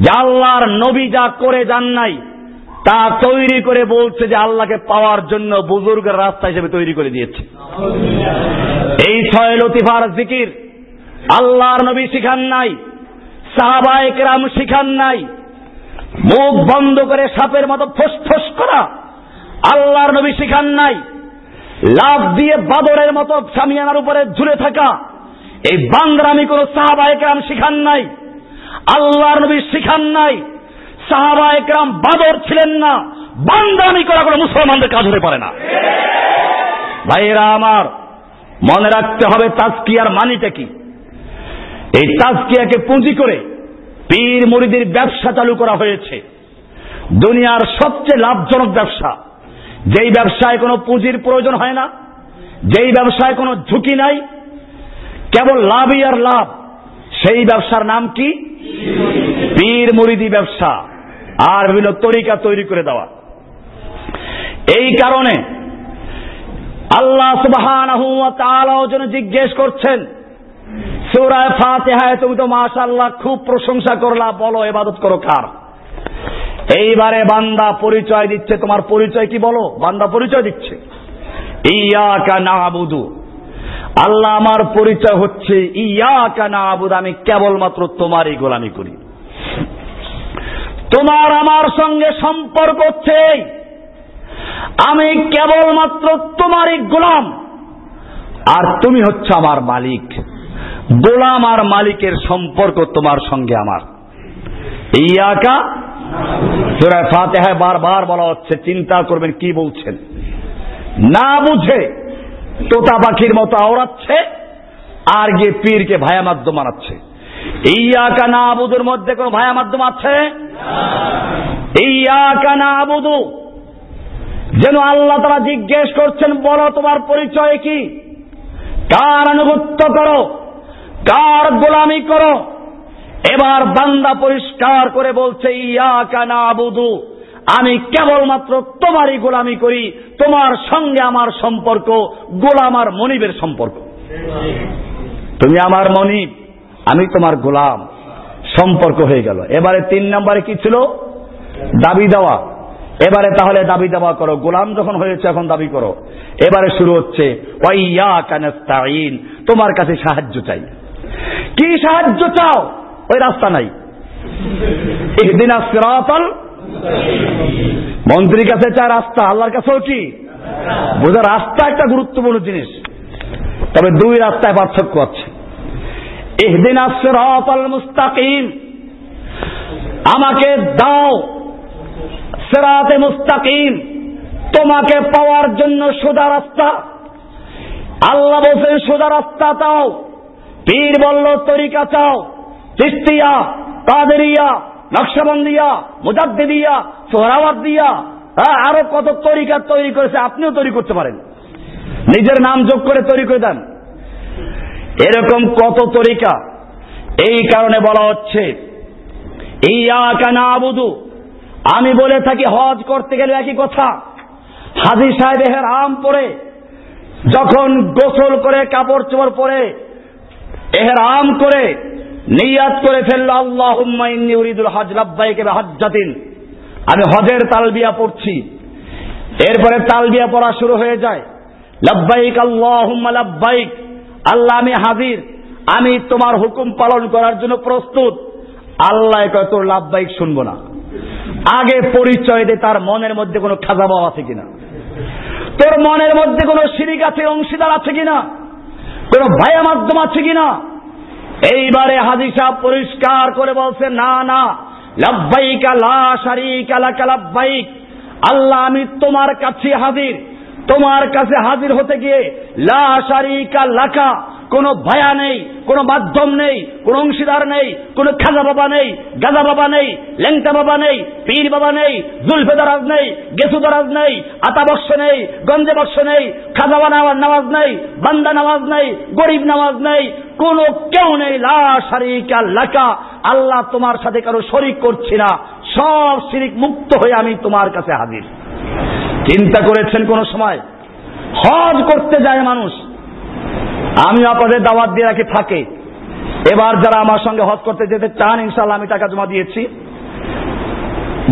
যে আল্লাহর নবী যা করে যান নাই, তা তৈরি করে বলছে যে আল্লাহকে পাওয়ার জন্য বুজুর্গের রাস্তা হিসেবে তৈরি করে দিয়েছে। এই ছয় লতিফার জিকির আল্লাহর নবী শিখান নাই সাহাবায়ক রাম শিখান নাই। মুখ বন্ধ করে সাপের মতো ফোস করা আল্লাহর নবী শিখান নাই। লাভ দিয়ে বাদরের মতো সামিয়ানার উপরে ঝুলে থাকা এই বাংরামি কোন সাহাবা একরাম শিখান নাই। আল্লাহর নবী শিখান নাই। সাহাবা একরাম বাদর ছিলেন না, বাংরামি করা কোনো মুসলমানদের কাজ হতে পারে না। ভাইয়েরা আমার, মনে রাখতে হবে তাজকিয়ার মানিটা কি? এই তাজকিয়াকে পুঁজি করে পীর মুড়িদের ব্যবসা চালু করা হয়েছে। দুনিয়ার সবচেয়ে লাভজনক ব্যবসা। যেই ব্যবসায় কোনো পুঁজির প্রয়োজন হয় না, যেই ব্যবসায় কোনো ঝুঁকি নাই, কেবল লাভই আর লাভ। সেই ব্যবসার নাম কি? পীর মুরিদি ব্যবসা। আর বিভিন্ন তরিকা তৈরি করে দেওয়া। এই কারণে আল্লাহ সুবহান যেন জিজ্ঞেস করছেন সুরায় ফাতেহায় তুমি তো মাশাল্লাহ খুব প্রশংসা করলা, বলো এবাদত করো কার? এইবারে বান্দা পরিচয় দিচ্ছে, তোমার পরিচয় কি বলো? বান্দা পরিচয় দিচ্ছে। ইয়াকা না আবুদু আল্লাহ আমার পরিচয় হচ্ছে, ইয়াকা না আবুদ আমি কেবলমাত্র তোমারই গোলামি করি। তোমার আমার সঙ্গে সম্পর্ক হচ্ছে আমি কেবলমাত্র তোমারই গোলাম, আর তুমি হচ্ছে আমার মালিক। গোলাম আর মালিকের সম্পর্ক তোমার সঙ্গে আমার। ইয়াকা? সুরায় ফাতেহায় বারবার বলা হচ্ছে, চিন্তা করবেন কি বলছেন? না বুঝে তোতা পাখির মতো আওড়াচ্ছে, আর গিয়ে পীরকে ভায়া মাধ্যম বানাচ্ছে। ইয়াকা না আবুদুর মধ্যে কোন ভায়া মাধ্যম আছে? এই ইয়াকা না আবুদু যেন আল্লাহ তারা জিজ্ঞেস করছেন, বলো তোমার পরিচয় কি? কার আনুগত্য করো? কার গোলামি করো। এবার বান্দা পরিষ্কার করে বলছে ইয়া কানা আবুদু আমি কেবলমাত্র তোমারই গোলামি করি। তোমার সঙ্গে আমার সম্পর্ক, গোলাম আর মনিবের সম্পর্ক। তুমি আমার মনিব, আমি তোমার গোলাম। সম্পর্ক হয়ে গেল। এবারে তিন নম্বরে কি ছিল? দাবি দেওয়া। এবারে তাহলে দাবি দেওয়া করো। গোলাম যখন হয়েছে, এখন দাবি করো। এবারে শুরু হচ্ছে তোমার কাছে সাহায্য চাই। কি সাহায্য চাও? ওই রাস্তা নাই। একদিন সিরাতাল মন্ত্রীর কাছে চায় রাস্তা, আল্লাহর কাছেও কি? বোঝা, রাস্তা একটা গুরুত্বপূর্ণ জিনিস। তবে দুই রাস্তায় পার্থক্য আছে। এহদিন সিরাতাল মুস্তাকিম, আমাকে দাও সেরাতে মুস্তাকিম, তোমাকে পাওয়ার জন্য সোজা রাস্তা। আল্লাহ বলছেন, সোজা রাস্তা চাও পীর বলল তরিকা চাও। তিস্তিয়া কাদেরিয়া, নকশাবন্দিয়া, মুজাদ্দিদিয়া সোহরাবাদ দিয়া হ্যাঁ আরও কত তরিকা তৈরি করেছে আপনিও তৈরি করতে পারেন। নিজের নাম যোগ করে তৈরি করে দেন। এরকম কত তরিকা। এই কারণে বলা হচ্ছে ইয়া আবুদু আমি বলে থাকি, হজ করতে গেলে একই কথা। হাজি সাহেব এহের আম পরে, যখন গোসল করে কাপড় চোপড় পরে এহের আম করে, নিয়াত করে ফেলল আল্লাহ উরিদুল হজ লাব্বাইকে হজ্জাতিন আমি হজের তালবিয়া পড়ছি। এরপরে তালবিয়া পড়া শুরু হয়ে যায়। লাব্বাইক আল্লাহ লাব্বাইক। আল্লাহ, আমি হাজির। আমি তোমার হুকুম পালন করার জন্য প্রস্তুত। আল্লাহ কয়, তোর লাভবাহিক শুনব না। আগে পরিচয় দে, তার মনের মধ্যে কোনো খাজা বাবা আছে কিনা? তোর মনের মধ্যে কোনো সিরিক আছে, অংশীদার আছে কিনা? কোন ভাইয়া মাধ্যম আছে কিনা? এইবারে হাজি সাহেব পরিষ্কার করে বলছে না না লাভবাইকা লা শারিকা, লাকা লাভবাইক আল্লাহ আমি তোমার কাছে হাজির, তোমার কাছে হাজির হতে গিয়ে লা শারিকা, লাকা কোনো ভায়া নেই, কোনো মাধ্যম নেই, কোনো অংশীদার নেই, কোনো খাজা বাবা নেই, গাজা বাবা নেই লেংটা বাবা নেই, পীর বাবা নেই জুলফেদারাজ নেই গেসুদারাজ নেই, আতা বক্স নেই, গঞ্জে বক্স নেই, খাজা নামাজ নেই, বান্দা নামাজ নেই, গরিব নামাজ নেই, কোনো কেউ নেই, লা শারিকা লাকা, আল্লাহ তোমার সাথে কারও শরিক করছি না, সব শিরিক মুক্ত হয়ে আমি তোমার কাছে হাজির। চিন্তা করেছেন কোন সময়? হজ করতে যায় মানুষ আমি আপনাদের দাওয়াত দিয়ে রাখি থাকে এবার যারা আমার সঙ্গে হজ করতে যেতে চান ইনশাল্লাহ আমি টাকা জমা দিয়েছি।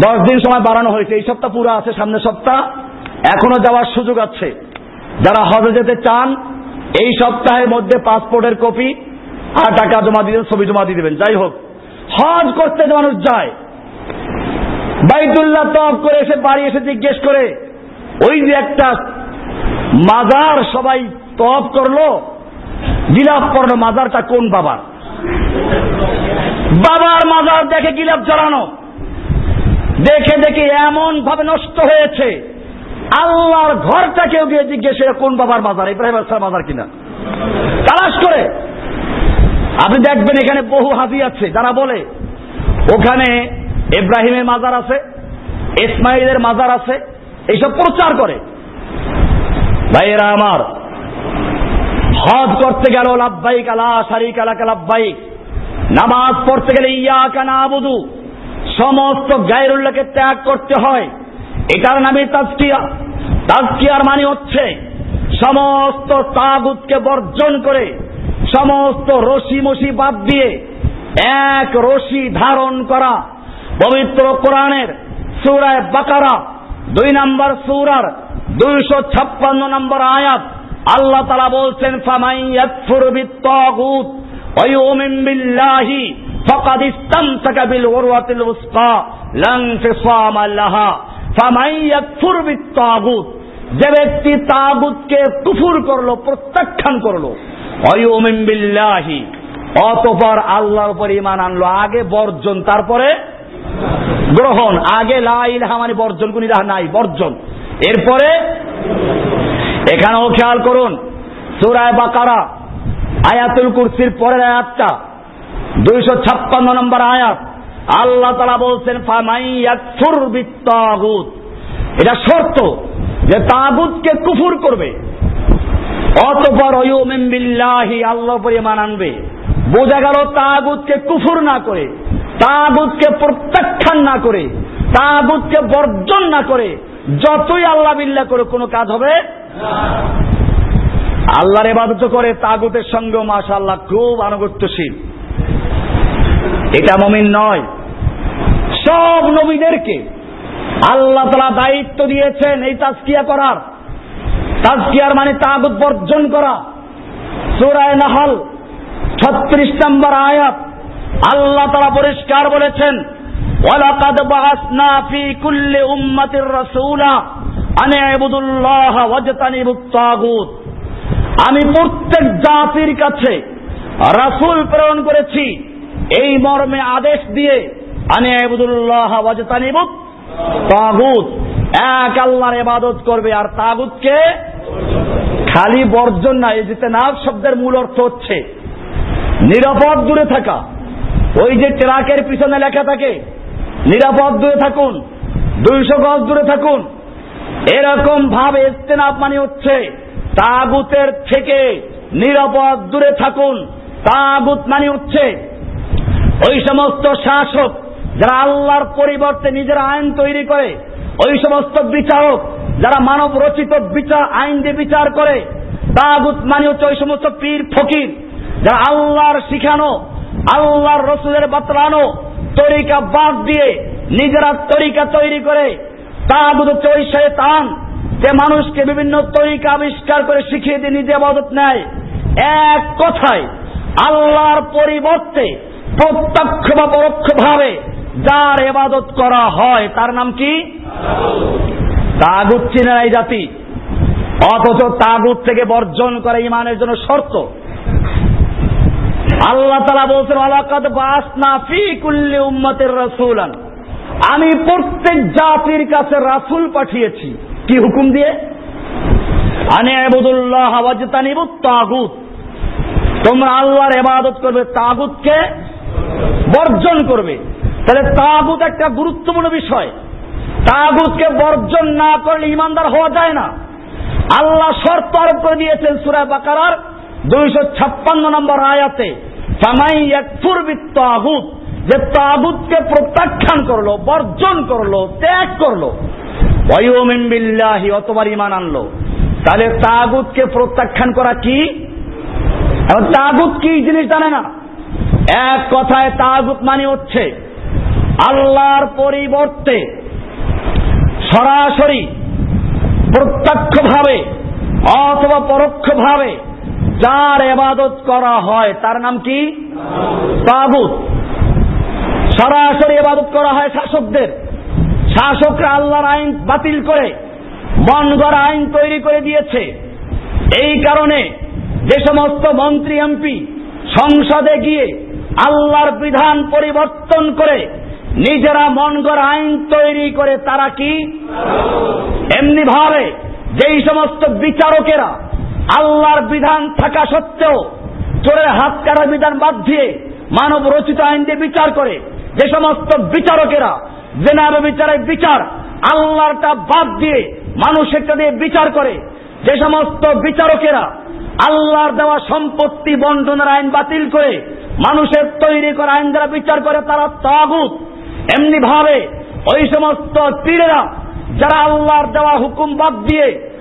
দশ দিন সময় বাড়ানো হয়েছে, এই সপ্তাহ পুরো আছে, সামনের সপ্তাহ। এখনও যাওয়ার সুযোগ আছে। যারা হজে যেতে চান, এই সপ্তাহের মধ্যে পাসপোর্টের কপি আর টাকা জমা দিয়ে, ছবি জমা দিয়ে দেবেন। যাই হোক, হজ করতে মানুষ যায়, বাইতুল্লাহ তফ করে এসে বাড়ি এসে জিজ্ঞেস করে, ওই যে একটা মাজার সবাই তফ করল গিলাপ পড়ানো মাজারটা কোন বাবার? বাবার মাজার দেখে গিলাপ জ্বালানো। দেখে দেখে এমন ভাবে নষ্ট হয়েছে। আল্লাহর ঘরটা কেউ গিয়ে জিজ্ঞেস কোন বাবার মাজার? ইব্রাহিম আসলাম মাজার কিনা? তালাশ করে। আপনি দেখবেন এখানে বহু হাজি আছে, যারা বলে, ওখানে ইব্রাহিমের মাজার আছে ইসমাইলের মাজার আছে, এইসব প্রচার করে। ভাইয়েরা আমার হজ করতে গেল লাভবাইক আলা শারিক আলাকা লাভবাইক নামাজ পড়তে গেলে ইয়া কানা আবুদু সমস্ত গায়রুল্লাহকে ত্যাগ করতে হয়। এটার নামে তাজকিয়া। তাজকিয়ার মানে হচ্ছে সমস্ত তাগুতকে বর্জন করে, সমস্ত রশি মশি বাদ দিয়ে এক রশি ধারণ করা। পবিত্র কোরআনের সুরায় বাকারা, দুই নম্বর সুরার দুইশো ছাপ্পান্ন নম্বর আয়াত। আল্লাহ তারা বলছেন যে ব্যক্তি তাগুতকে কুফুর করল, প্রত্যাখ্যান করল অয়ুমিম বিল্লাহি, অতপর আল্লাহর উপর ইমান আনলো, আগে বর্জন, তারপরে গ্রহণ, আগে লাইল হামানি বর্জন, কুনি নাই, বর্জন। এরপরে এখানেও খেয়াল করুন সুরায় বাকারা, আয়াতুল কুরসির পরের আয়াতটা, দুইশো ছাপ্পান্ন নম্বর আয়াত। আল্লাহ তালা বলছেন এটা শর্ত যে তাগুতকে কুফুর করবে। অতপর বিল্লাহি আল্লাহ পরিমাণ আনবে। বোঝা গেল তাগুতকে কুফুর না করে, তাগুতকে প্রত্যাখ্যান না করে, তাগুতকে বর্জন না করে যতই আল্লাহ বিল্লাহ করে কোনো কাজ হবে? আল্লাহর এবাদত করে তাগুতের সঙ্গে মাশা আল্লাহ খুব আনুগত্যশীল। এটা মমিন নয়। সব নবীদেরকে আল্লাহ তালা দায়িত্ব দিয়েছেন এই তাজকিয়া করার। তাজকিয়ার মানে তাগুত বর্জন করা। সুরায় নাহাল, ছত্রিশ নম্বর আয়াত, আল্লাহ তারা পরিষ্কার বলেছেন ওয়ালাকাদ বাহাসনা ফি কুল্লি উম্মাতির রাসূলা আন ইবুদুল্লাহ ওয়াজতানিবুত তাগুত। আমি প্রত্যেক জাতির কাছে রাসূল প্রেরণ করেছি। এই মর্মে আদেশ দিয়ে আনে আবুদুল্লাহ ওয়াজতানিবুত তাগুত। এক আল্লাহর ইবাদত করবে আর তাগুতকে খালি বর্জন না, এই নাগ শব্দের মূল অর্থ হচ্ছে নিরাপদ দূরে থাকা। ওই যে ট্রাকের পিছনে লেখা থাকে, নিরাপদ দূরে থাকুন, দুইশো গজ দূরে থাকুন। এরকম ভাবে ইস্তেনাব মানে হচ্ছে, তাগুতের থেকে নিরাপদ দূরে থাকুন। তাগুত মানে হচ্ছে, ওই সমস্ত শাসক যারা আল্লাহর পরিবর্তে নিজের আইন তৈরি করে, ওই সমস্ত বিচারক যারা মানব রচিত বিচার, আইন দিয়ে বিচার করে, তাগুত মানে হচ্ছে ওই সমস্ত পীর ফকির যারা আল্লাহর শিখানো আল্লাহর রসুলের বাতলানো তরিকা বাদ দিয়ে নিজেরা তরিকা তৈরি করে তাগুত হচ্ছে ওই শয়তান, যে মানুষকে বিভিন্ন তরিকা আবিষ্কার করে শিখিয়ে দিয়ে নিজে আবাদত নেয়। এক কথায়, আল্লাহর পরিবর্তে প্রত্যক্ষ বা পরোক্ষ ভাবে যার এবাদত করা হয়, তার নাম কি? তাগুত চিনে এই জাতি, অথচ তাগুত থেকে বর্জন করে ইমানের জন্য শর্ত। আল্লাহ তালা বলছেন আলাকাত বাসনা ফি কুল্লি উম্মতের রাসূলান। আমি প্রত্যেক জাতির কাছে রাসূল পাঠিয়েছি। কি হুকুম দিয়ে? আনে আবুদুল্লাহ ওয়াজতানিবুত তাগুত। তোমরা আল্লাহর ইবাদত করবে, তাগুতকে বর্জন করবে। তাহলে তাগুত একটা গুরুত্বপূর্ণ বিষয়। তাগুতকে বর্জন না করলে ইমানদার হওয়া যায় না। আল্লাহ শর্ত আরোপ করে দিয়েছেন সুরায় বাকারার দুইশো ছাপ্পান্ন নম্বর আয়াতে, ফামাই একফুর তাগুত যে তাগুতকে প্রত্যাখ্যান করল, বর্জন করল, ত্যাগ করল বিল্লাহি অতবার ইমান আনলো। তাহলে তাগুতকে প্রত্যাখ্যান করা কি? এখন তাগুত কি জিনিস জানে না। এক কথায় তাগুত মানে হচ্ছে আল্লাহর পরিবর্তে সরাসরি প্রত্যক্ষভাবে অথবা পরোক্ষভাবে যার এবাদত করা হয়, তার নাম কি? তাগুত। সরাসরি এবাদত করা হয় শাসকদের। শাসকরা আল্লাহর আইন বাতিল করে, মন গড়া আইন তৈরি করে দিয়েছে। এই কারণে যে সমস্ত মন্ত্রী, এমপি সংসদে গিয়ে আল্লাহর বিধান পরিবর্তন করে নিজেরা মন গড়া আইন তৈরি করে, তারা কি? এমনি ভাবে যেই সমস্ত বিচারকেরা আল্লাহর বিধান থাকা সত্ত্বেও চোরের হাত কাটার বিধান বাদ দিয়ে মানব রচিত আইন দিয়ে বিচার করে। যে সমস্ত বিচারকেরা জেনাবে বিচারের বিচার আল্লাহরটা বাদ দিয়ে মানুষেরটা দিয়ে বিচার করে। যে সমস্ত বিচারকেরা আল্লাহর দেওয়া সম্পত্তি বন্টনের আইন বাতিল করে মানুষের তৈরি করা আইন যারা বিচার করে তারা তাগুত। এমনি ভাবে ওই সমস্ত পীরেরা যারা আল্লাহর দেওয়া হুকুম বাদ দিয়ে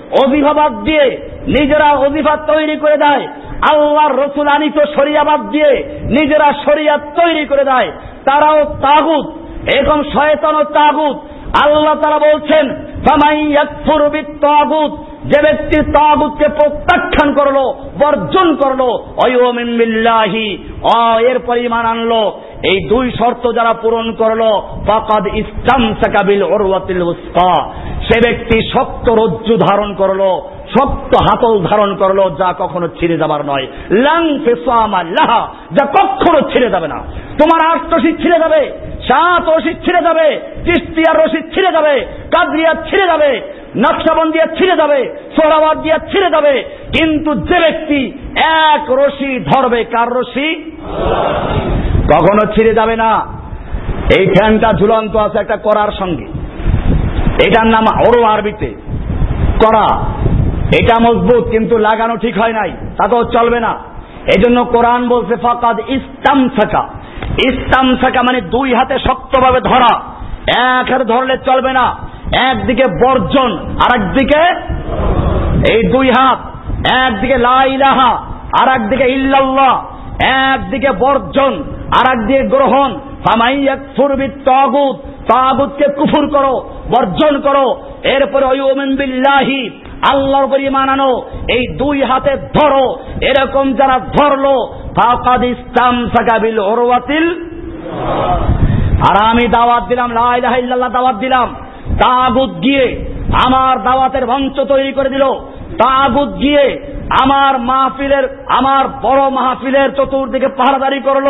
বাদ দিয়ে নিজেরা অজিফা তৈরি করে দেয়, আল্লাহর রসুল আনিত শরিয়াবাদ দিয়ে নিজেরা শরিয়া তৈরি করে দেয়। তারাও তাগুত, এরকম শয়তান ও তাগুত। আল্লাহ তারা বলছেন যে ব্যক্তি তাগুতকে প্রত্যাখ্যান করল, বর্জন করল অয়মিল্লাহি অ, এর পরিমাণ আনলো। এই দুই শর্ত যারা পূরণ করল, ফাকাদ ইসলাম সাকাবিল ওরওয়াতিল উস্কা সে ব্যক্তি শক্ত রজ্জু ধারণ করল শক্ত হাতল ধারণ করল, যা কখনো ছিঁড়ে যাবার নয়। লাং লাহা, যা কখনো ছিঁড়ে যাবে না। তোমার আট রশিদ ছিঁড়ে যাবে, সাত রশিদ ছিঁড়ে যাবে চিস্তিয়ার রশিদ ছিঁড়ে যাবে, কাদরিয়া ছিঁড়ে যাবে নকশাবন্দিয়া ছিঁড়ে যাবে সোহরাবাদ দিয়া ছিঁড়ে যাবে। কিন্তু যে ব্যক্তি এক রশি ধরবে, কার রশি? কখনো ছিঁড়ে যাবে না। এই ফ্যানটা ঝুলন্ত আছে একটা করার সঙ্গে। এটার নাম অরো আরবিতে। করা। এটা মজবুত, কিন্তু লাগানো ঠিক হয় নাই তাতেও চলবে না। এই জন্য কোরআন বলছে, ফাকাদ ইস্তাম থাকা ইস্তাম থাকা মানে দুই হাতে শক্তভাবে ধরা। এক হাতে ধরলে চলবে না। একদিকে বর্জন আর একদিকে এই দুই হাত। একদিকে লা ইলাহা আর একদিকে ইল্লাল্লাহ। একদিকে বর্জন আর একদিকে গ্রহণ তাগুত তাগুতকে কুফুর করো, বর্জন করো। এরপরে ওয়ুমিন বিল্লাহি, আল্লাহর উপর ইমান আনো। এই দুই হাতে ধরো। এরকম যারা ধরলো, ফাকাদ ইসলাম সাকাবিল ওরওয়াতিল আর আমি দাওয়াত দিলাম, লা ইলাহা ইল্লাল্লাহ দাওয়াত দিলাম। তাগুত গিয়ে আমার দাওয়াতের মঞ্চ তৈরি করে দিল। তাগুত গিয়ে আমার মাহফিলের, আমার বড় মাহফিলের চতুর্দিকে পাহারাদারি করল।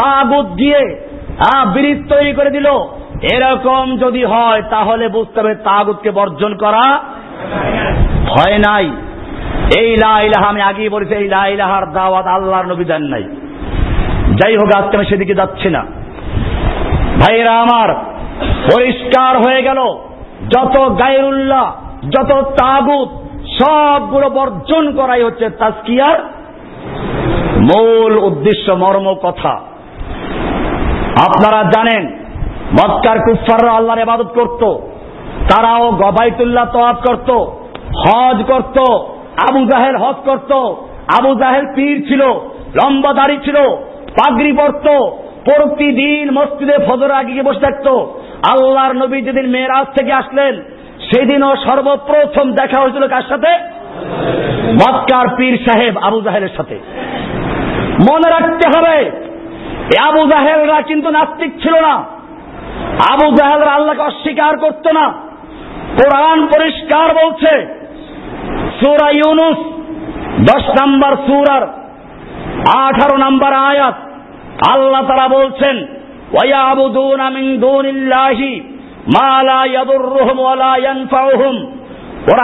তাগুত গিয়ে ব্রিজ তৈরি করে দিল। এরকম যদি হয়, তাহলে বুঝতে হবে তাগুতকে বর্জন করা হয় নাই। এই লাইলাহা আমি আগেই বলেছি, এই লাইলাহার দাওয়াত আল্লাহর নবী দেন নাই। যাই হোক, আজকে আমি সেদিকে যাচ্ছি না। ভাইরা আমার, পরিষ্কার হয়ে গেল, যত গায়রুল্লাহ, যত তাগুত, সবগুলো বর্জন করাই হচ্ছে তাস্কিয়ার মূল উদ্দেশ্য, মর্ম, কথা। আপনারা জানেন মক্কার কুফাররা আল্লাহর ইবাদত করত। তারাও গবাইতুল্লাহ তওয়াব করত, হজ করত, আবু জাহেল হজ করত। আবু জাহেল পীর ছিল, লম্বা দাড়ি ছিল, পাগড়ি পরত, প্রতিদিন মসজিদে ফজর আগে গিয়ে বসে থাকতো। আল্লাহর নবী যেদিন মেয়েরাজ থেকে আসলেন, সেদিনও সর্বপ্রথম দেখা হয়েছিল কার সাথে? মক্কার পীর সাহেব আবু জাহেলের সাথে। মনে রাখতে হবে আবু জাহেলরা কিন্তু নাস্তিক ছিল না। আবু জাহেলরা আল্লাহকে অস্বীকার করত না। কোরআন পরিষ্কার বলছে, সুরা ইউনুস, দশ নম্বর সুরার আঠারো নম্বর আয়াত, আল্লাহ তারা বলছেন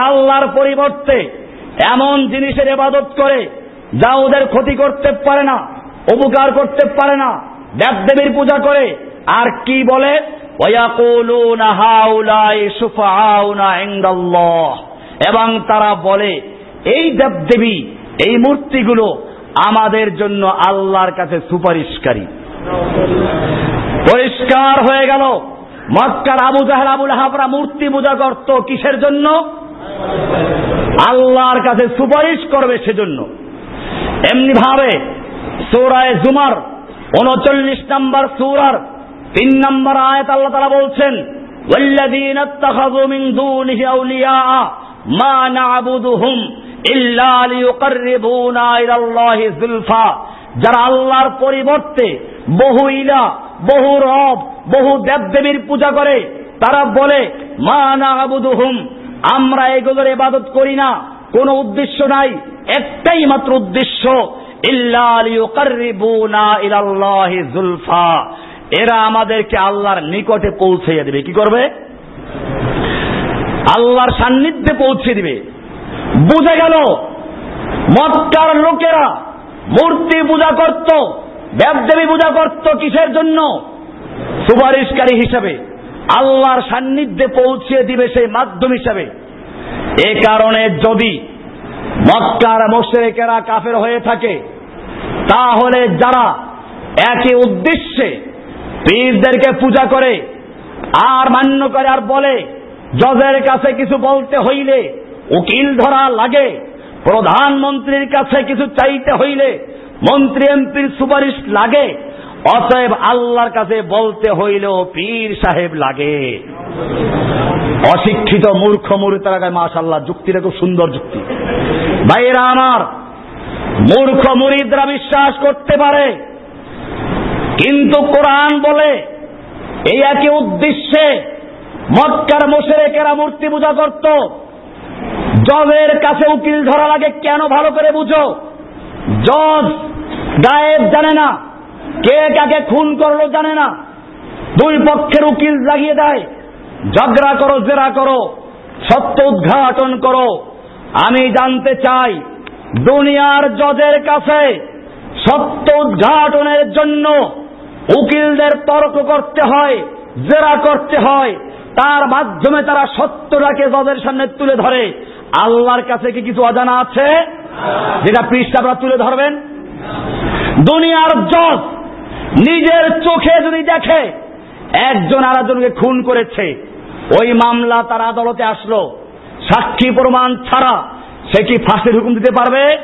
আল্লাহর পরিবর্তে এমন জিনিসের ইবাদত করে যা ওদের ক্ষতি করতে পারে না, উপকার করতে পারে না, দেবদেবীর পূজা করে। আর কি বলে? এবং তারা বলে, এই দেবদেবী, এই মূর্তিগুলো আমাদের জন্য আল্লাহর কাছে সুপারিশকারী। পরিষ্কার হয়ে গেল। মক্কার আবু জাহের আবুল হাবরা মূর্তি পূজা করত কিসের জন্য? আল্লাহর কাছে সুপারিশ করবে সেজন্য। এমনি ভাবে সৌরায় জুমার উনচল্লিশ নম্বর সুরার তিন নম্বর আয়াত আল্লাহ তারা বলছেন والذين اتخذوا من دونه أولياء ما نعبدهم إلا ليقربونا إلى الله زلفى যারা আল্লাহর পরিবর্তে বহু ইলা বহু রব বহু দেবদেবীর পূজা করে তারা বলে মা না আবুদুহুম আমরা এগুলোর ইবাদত করি না কোনো উদ্দেশ্য নাই একটাই মাত্র উদ্দেশ্য জুলফা এরা আমাদেরকে আল্লাহর নিকটে পৌঁছে দেবে। কি করবে? আল্লাহর সান্নিধ্যে পৌঁছে দিবে। বুঝে গেল? মক্কার লোকেরা মূর্তি পূজা করত, দেবদেবী পূজা করত কিসের জন্য? সুপারিশকারী হিসাবে। আল্লাহর সান্নিধ্যে পৌঁছে দিবে সেই মাধ্যম হিসাবে। এ কারণে যদি মক্কার মোশেকেরা কাফের হয়ে থাকে, তাহলে যারা একই উদ্দেশ্যে পীরদেরকে পূজা করে, আর মান্য করে, আর বলে, জজের কাছে কিছু বলতে হইলে, উকিল ধরা লাগে। প্রধানমন্ত্রীর কাছে কিছু চাইতে হইলে, মন্ত্রী এমপির সুপারিশ লাগে। অতএব আল্লাহর কাছে বলতে হইলেও পীর সাহেব লাগে। অশিক্ষিত মূর্খ মুড়ি তারা মাশাল্লাহ যুক্তিটা খুব সুন্দর যুক্তি। ভাইয়েরা আমার, মূর্খ মুরিদরা বিশ্বাস করতে পারে কিন্তু কোরআন বলে, এই একই উদ্দেশ্যে মক্কার মোশেরেকেরা মূর্তি পূজা করত। জজের কাছে উকিল ধরা লাগে, কেন ভালো করে বুঝো? জজ গায়েব জানে না, কে কাকে খুন করল জানে না। দুই পক্ষের উকিল লাগিয়ে দেয়, ঝগড়া করো, জেরা করো, সত্য উদ্ঘাটন করো। আমি জানতে চাই, দুনিয়ার জজের কাছে সত্য উদ্ঘাটনের জন্য উকিলদের তর্ক করতে হয়, জেরা করতে হয়, তার মাধ্যমে তারা সত্যটাকে জজের সামনে তুলে ধরে। আল্লাহর কাছে কি কিছু অজানা আছে? যেটা পৃষ্ঠা তুলে ধরবেন? দুনিয়ার জজ নিজের চোখে যদি দেখে, একজন আরেকজনকে খুন করেছে, ওই মামলা তার আদালতে আসলো। সাক্ষী প্রমাণ ছাড়া সে কি ফাঁসির হুকুম দিতে পারবে?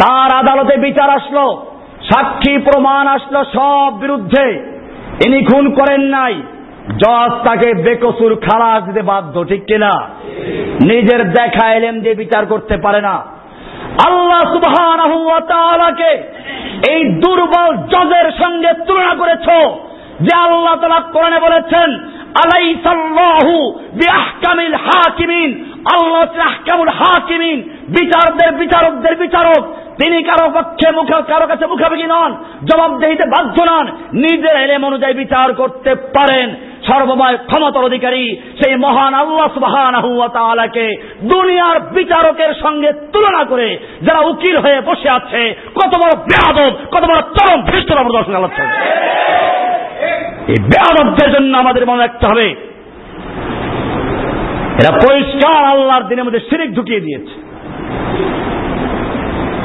তার আদালতে বিচার আসলো। সাক্ষী প্রমাণ আসলো সব বিরুদ্ধে। ইনি খুন করেন নাই। জজ তাকে বেকসুর খালাস দিতে বাধ্য, ঠিক কিনা? নিজের দেখা এলেম দিয়ে বিচার করতে পারে না। আল্লাহ তাআলাকে এই দুর্বল জজের সঙ্গে তুলনা করেছ যে আল্লাহ তালা কোরআনে বলেছেন, আলাইসাল্লাহু বিআহকামিল হাকিমিন। আল্লাহ হাকিমিন। বিচারকদের বিচারকদের বিচারক। তিনি কারও পক্ষে মুখ, কারও কাছে মুখামুখি নন। জবাবদেহিতে বাধ্য নন। নিজের এলেম অনুযায়ী বিচার করতে পারেন। সর্বময় ক্ষমতার অধিকারী সেই মহান আল্লাহ সুবহানাহু ওয়া দুনিয়ার বিচারকের সঙ্গে তুলনা করে যারা উকিল হয়ে বসে আছে, কত বড় বেয়াদব, কত বড় চরম ভ্রষ্টতা প্রদর্শন চালাচ্ছে এই বেয়াদবদের জন্য আমাদের মনে রাখতে হবে, এরা পরিষ্কার আল্লাহর দিনের মধ্যে শিরিক ঢুকিয়ে দিয়েছে।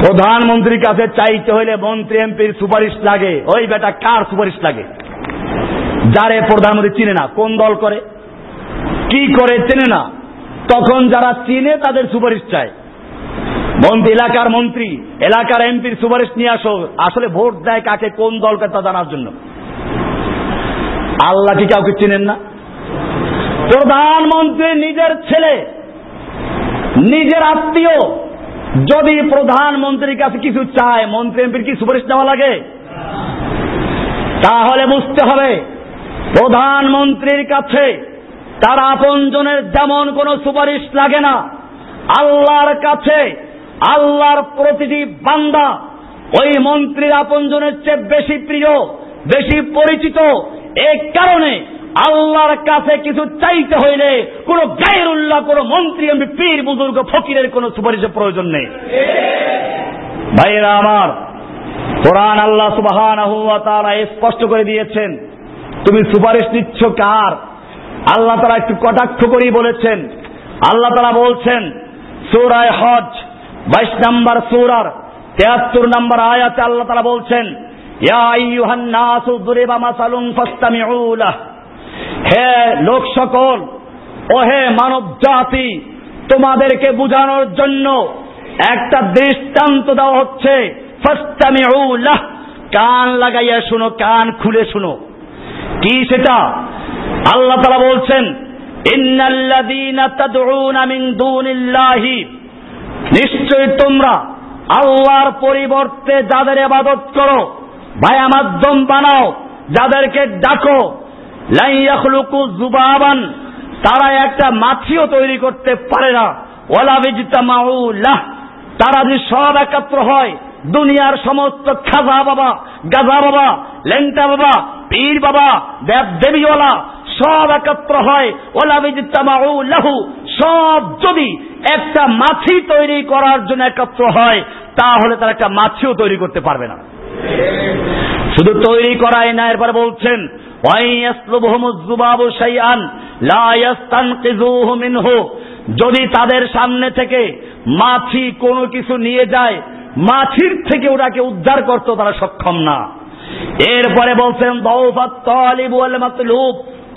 প্রধানমন্ত্রীর কাছে চাইতে হইলে মন্ত্রী, এমপির সুপারিশ লাগে। ওই বেটা কার সুপারিশ লাগে? যারে প্রধানমন্ত্রী চিনে না, কোন দল করে? কি করে চেনে না? তখন যারা চিনে তাদের সুপারিশ চায়। মন্ত্রী, এলাকার মন্ত্রী, এলাকার এমপির সুপারিশ নিয়ে আসো। আসলে ভোট দেয় কাকে, কোন দলকে তা জানার জন্য। আল্লাহ কি কাউকে চিনেন না? প্রধানমন্ত্রী নিজের ছেলে নিজের আত্মীয় যদি প্রধানমন্ত্রীর কাছে কিছু চায় মন্ত্রী এমপির কি সুপারিশ দেওয়া লাগে? তাহলে বুঝতে হবে, প্রধানমন্ত্রীর কাছে তার আপনজনের যেমন কোনো সুপারিশ লাগে না, আল্লাহর কাছে আল্লাহর প্রতিটি বান্দা ওই মন্ত্রীর আপনজনের চেয়ে বেশি প্রিয়, বেশি পরিচিত, এ কারণে আল্লাহর কাছে কিছু চাইতে হইলে কোন গায়ের উল্লাহ কোন মন্ত্রী এমপি পীর, বুজুর্গ, ফকিরের কোন সুপারিশের প্রয়োজন নেই। ভাইয়েরা আমার, কোরআন আল্লাহ সুবাহান স্পষ্ট করে দিয়েছেন। তুমি সুপারিশ নিচ্ছ কার? আল্লাহ তারা একটু কটাক্ষ করেই বলেছেন। আল্লাহ তারা বলছেন, সুরায় হজ, বাইশ নাম্বার সুরার তেয়াত্তর নাম্বার আয়াতে আল্লাহ তারা বলছেন, ইয়া আইয়ুহান নাসু মাসালুন ফাসতামিউ হে লোক সকল ও হে মানব জাতি, তোমাদেরকে বুঝানোর জন্য একটা দৃষ্টান্ত দেওয়া হচ্ছে। কান লাগাইয়া শুনো, কান খুলে শুনো। কি সেটা? আল্লাহ তালা বলছেন নিশ্চয় তোমরা আল্লাহর পরিবর্তে যাদের আবাদত করো ভায়া মাধ্যম বানাও, যাদেরকে ডাকো জুবাবান। তারা একটা মাছিও তৈরি করতে পারে না। ওলা বিজতামাউলাহ তারা যদি সব একাত্র হয়। দুনিয়ার সমস্ত খাজা বাবা, গাজা বাবা, লেংটা বাবা, পীর বাবা দেব দেবীওয়ালা সব একত্র হয়। ওলা বিজতামাউলাহু সব যদি একটা মাছি তৈরি করার জন্য একত্র হয়, তাহলে তারা একটা মাছিও তৈরি করতে পারবে না। শুধু তৈরি করাই না, এরপরে বলছেন যদি তাদের সামনে থেকে মাছি কোনো কিছু নিয়ে যায় মাছির থেকে ওটাকে উদ্ধার করতে তারা সক্ষম না। এরপরে বলছেন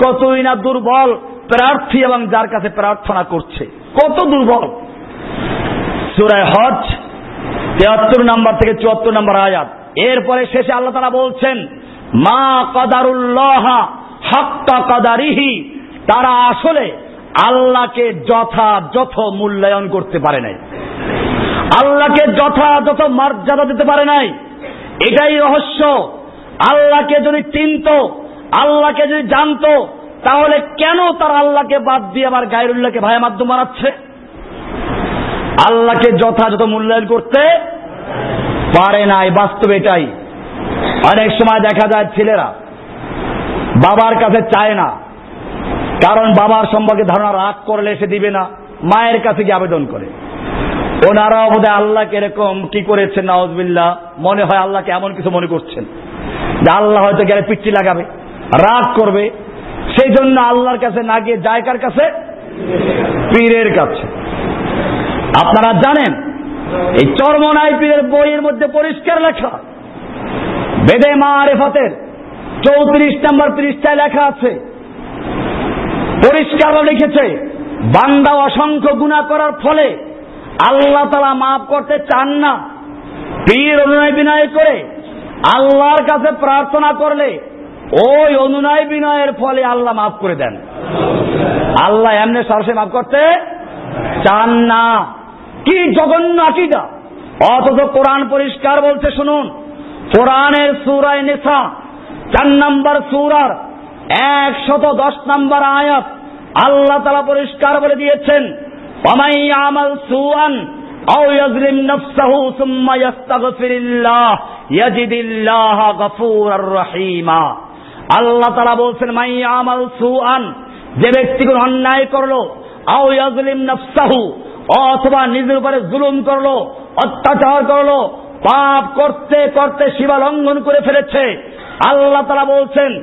কতই না দুর্বল প্রার্থী এবং যার কাছে প্রার্থনা করছে। কত দুর্বল। সুরায় হজ তেহাত্তর নাম্বার থেকে চুয়াত্তর নাম্বার আয়াত। এরপরে শেষে আল্লাহ তারা বলছেন মা কদারুল্লাহ হক্কা কদারিহি, তারা আসলে আল্লাহকে যথাযথ মূল্যায়ন করতে পারে নাই। আল্লাহকে যথাযথ মর্যাদা দিতে পারে নাই। এটাই রহস্য। আল্লাহকে যদি চিনত, আল্লাহকে যদি জানতো, তাহলে কেন তার আল্লাহকে বাদ দিয়ে আবার গায়রুল্লাহকে ভাইয়া মাধ্যম বানাচ্ছে? আল্লাহকে যথাযথ মূল্যায়ন করতে পারে নাই। বাস্তব এটাই। অনেক সময় দেখা যায় ছেলেরা বাবার কাছে চায় না। কারণ বাবার সম্পর্কে ধারণা রাগ করলে সে দিবে না, মায়ের কাছে গিয়ে আবেদন করে। ওনারাও বোধ হয় আল্লাহকে এরকম কি করেছেন নওয়াজবিল্লা মনে হয় আল্লাহকে এমন কিছু মনে করছেন। যে আল্লাহ হয়তো গেলে পিচ্ছি লাগাবে, রাগ করবে সেই জন্য আল্লাহর কাছে না গিয়ে জায়গার কাছে? পীরের কাছে। আপনারা জানেন, এই চর্মনাই পীরের বইয়ের মধ্যে পরিষ্কার লেখা বেদে মা আরেফতের চৌত্রিশ নম্বর পৃষ্ঠায় লেখা আছে পরিষ্কার লিখেছে, বান্দা অসংখ্য গুণা করার ফলে আল্লাহ তালা মাফ করতে চান না। পীর অনুনয় বিনয় করে আল্লাহর কাছে প্রার্থনা করলে ওই অনুনয় বিনয়ের ফলে আল্লাহ মাফ করে দেন। আল্লাহ এমনি সরাসরি মাফ করতে চান না। কি জঘন্য আকিদা। অথচ কোরআন পরিষ্কার বলছে শুনুন কোরআনের সুরায় নেশা চার নম্বর সুরার একশত দশ নম্বর আয়াত আল্লাহ তালা পরিষ্কার বলে দিয়েছেন আমাল সুয়ান أو يظلم نفسه ثم يستغفر الله يجد الله غفورا رحيما আল্লাহ তারা বলছেন মাই আমাল সুআন যে ব্যক্তি কোন অন্যায় করলো আও ইয়াজলিম নাফসাহু অথবা নিজের উপরে জুলুম করলো অত্যাচার করলো পাপ করতে করতে সীমা লঙ্ঘন করে ফেলেছে। আল্লাহ তারা বলছেন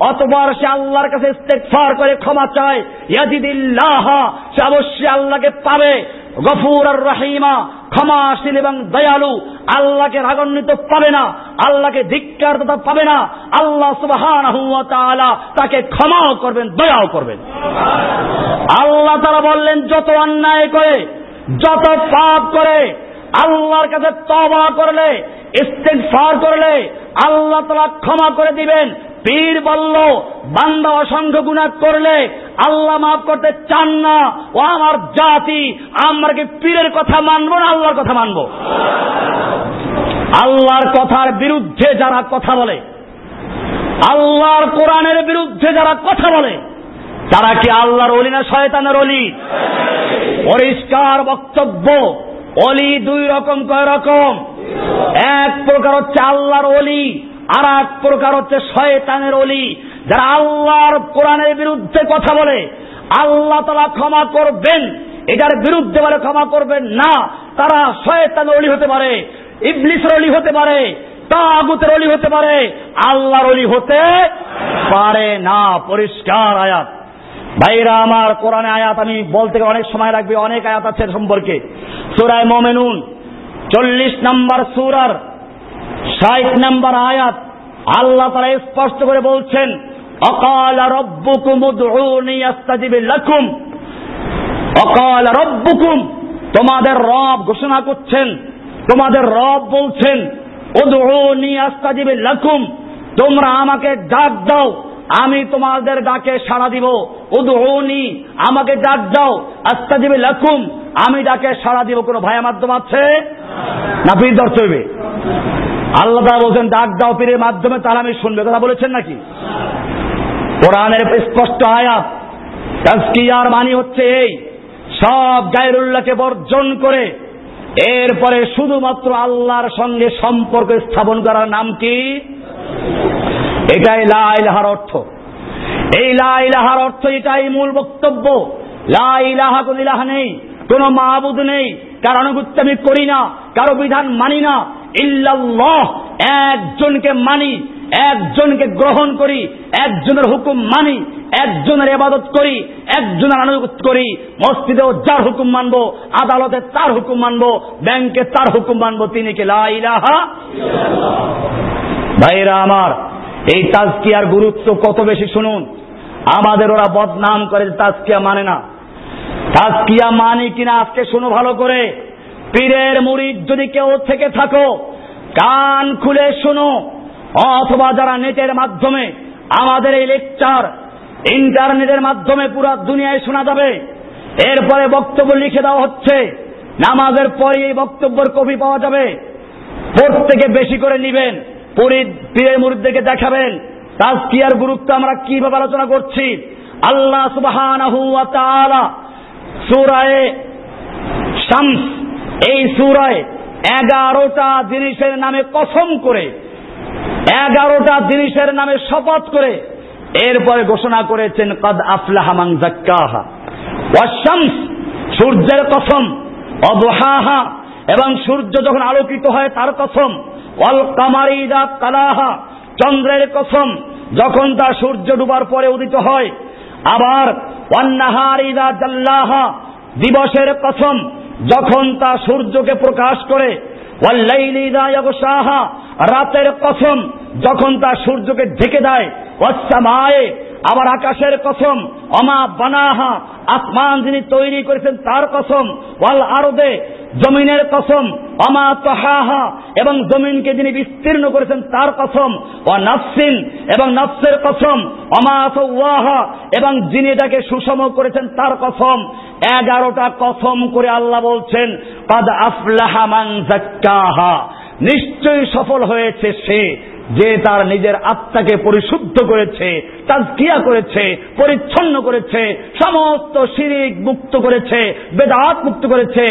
অতবার সে আল্লাহর কাছে ইস্তেকফার করে ক্ষমা চায়। ইয়াজিদিল্লাহ, সে অবশ্যই আল্লাহকে পাবে। গফুর আর রাহিমা, ক্ষমাশীল এবং দয়ালু, আল্লাহকে রাগান্বিত পাবে না, আল্লাহকে ধিক্কার তথা পাবে না। আল্লাহ সুবহান তাকে ক্ষমাও করবেন, দয়াও করবেন। আল্লাহ তারা বললেন, যত অন্যায় করে যত পাপ করে, আল্লাহর কাছে তবা করলে ইস্তেকফার করলে, আল্লাহ তালা ক্ষমা করে দিবেন। পীর বলল, বান্দা অসংখ্য গুণা করলে, আল্লাহ মাফ করতে চান না। ও আমার জাতি, আমরা কি পীরের কথা মানবো না আল্লাহর কথা মানবো? আল্লাহর কথার বিরুদ্ধে যারা কথা বলে, আল্লাহর কোরআনের বিরুদ্ধে যারা কথা বলে তারা কি আল্লাহর অলি না শয়তানের অলি? পরিষ্কার বক্তব্য। অলি দুই রকম, কয় রকম? এক প্রকার হচ্ছে আল্লাহর অলি, আর এক প্রকার হচ্ছে শয়তানের অলি। যারা আল্লাহর কোরআনের বিরুদ্ধে কথা বলে, আল্লাহ তালা ক্ষমা করবেন, এটার বিরুদ্ধে বলে ক্ষমা করবেন না, তারা শয়তানের অলি হতে পারে, ইবলিসের অলি হতে পারে, তাগুতের অলি হতে পারে, আল্লাহর অলি হতে পারে না। পরিষ্কার আয়াত। ভাইরা, আমার কোরআনে আয়াত আমি বলতে অনেক সময় লাগবে, অনেক আয়াত আছে সম্পর্কে। সুরায় মোমেনুন, চল্লিশ নম্বর সুরার ষাট নম্বর আয়াত আল্লাহ তারা স্পষ্ট করে বলছেন, অকাল রব্বুকুম লাকুম। অকাল রব্বুকুম, তোমাদের রব ঘোষণা করছেন, তোমাদের রব বলছেন লাকুম, তোমরা আমাকে ডাক দাও। আমি তোমাদের ডাকে সাড়া দিব। উদউনি, আমাকে ডাক দাও। আস্তাজিবে লাকুম, আমি ডাকে সাড়া দিব। কোনো ভাইয়া মাধ্যম আছে? না, পীর চলবে আল্লাহ বলছেন, ডাক দাও পীরের মাধ্যমে তারা আমি শুনবে। কথা বলেছেন নাকি? কোরআনের স্পষ্ট আয়াত, তাজকিয়ার মানি হচ্ছে এই, সব গায়রুল্লাহকে বর্জন করে, এরপরে শুধুমাত্র আল্লাহর সঙ্গে সম্পর্ক স্থাপন করার নাম কি? এটাই লাইলাহার অর্থ। এই লাইলাহার অর্থ এটাই মূল বক্তব্য। লাইলাহা কোন ইলাহা নেই, কোন মাহবুদ নেই, কারও অনুগুত্য আমি করি না, কারও বিধান মানি না। ইল্লাল্লাহ, একজনকে মানি, একজনকে গ্রহণ করি, একজনের হুকুম মানি, একজনের এবাদত করি, একজনের আনুগত করি, মসজিদেও যার হুকুম মানব, আদালতে তার হুকুম মানব, ব্যাংকে তার হুকুম মানব, তিনি কে লাইলাহা ভাইরা আমার এই তাজকিয়ার গুরুত্ব কত বেশি শুনুন। আমাদের ওরা বদনাম করে তাজকিয়া মানে না। তাজকিয়া মানি কিনা আজকে শুনো ভালো করে। পীরের মুড়িদ যদি কেউ থেকে থাকো, কান খুলে শুনো। অথবা যারা নেটের মাধ্যমে, আমাদের এই লেকচার ইন্টারনেটের মাধ্যমে পুরো দুনিয়ায় শোনা যাবে। এরপরে বক্তব্য লিখে দেওয়া হচ্ছে। নামাজের পরে এই বক্তব্যের কপি পাওয়া যাবে। প্রত্যেকে বেশি করে নিবেন। পীরের মুরিদদেরকে দেখাবেন। তাজকিয়ার গুরুত্ব আমরা কীভাবে আলোচনা করছি? আল্লাহ তাআলা সূরায়ে শামস, এই সুরায় এগারোটা জিনিসের নামে কসম করে, এগারোটা জিনিসের নামে শপথ করে, এরপরে ঘোষণা করেছেন, কদ আফলাহা জাক্কাহা ওয়াশামস সূর্যের কসম অবহাহা এবং সূর্য যখন আলোকিত হয় তার কসম। অল কামারিদা তালাহা চন্দ্রের কসম, যখন তা সূর্য ডুবার পরে উদিত হয়, আবার অন্নাহারিদা জাল্লাহা, দিবসের কসম, যখন তা সূর্যকে প্রকাশ করে রাতের কসম, যখন তা সূর্যকে ঢেকে দেয় অসামায়ে আবার আকাশের কসম অমা বানাহা, আসমান যিনি তৈরি করেছেন তার কসম, ওয়াল আরদে জমিনের কসম, অমা তহাহা, এবং জমিনকে যিনি বিস্তীর্ণ করেছেন তার কসম, ও নাফসিন, এবং নফসের কসম, অমা ওয়াহা এবং যিনি এটাকে সুষম করেছেন তার কসম, এগারোটা কসম করে আল্লাহ বলছেন, কাদ আফলাহা মান জাক্কাহা নিশ্চয়ই সফল হয়েছে সে যে তার নিজের আত্মাকে পরিশুদ্ধ করেছে। তাজকিয়া করেছে, পরিচ্ছন্ন করেছে, সমস্ত শিরিক মুক্ত করেছে, বেদাত মুক্ত করেছে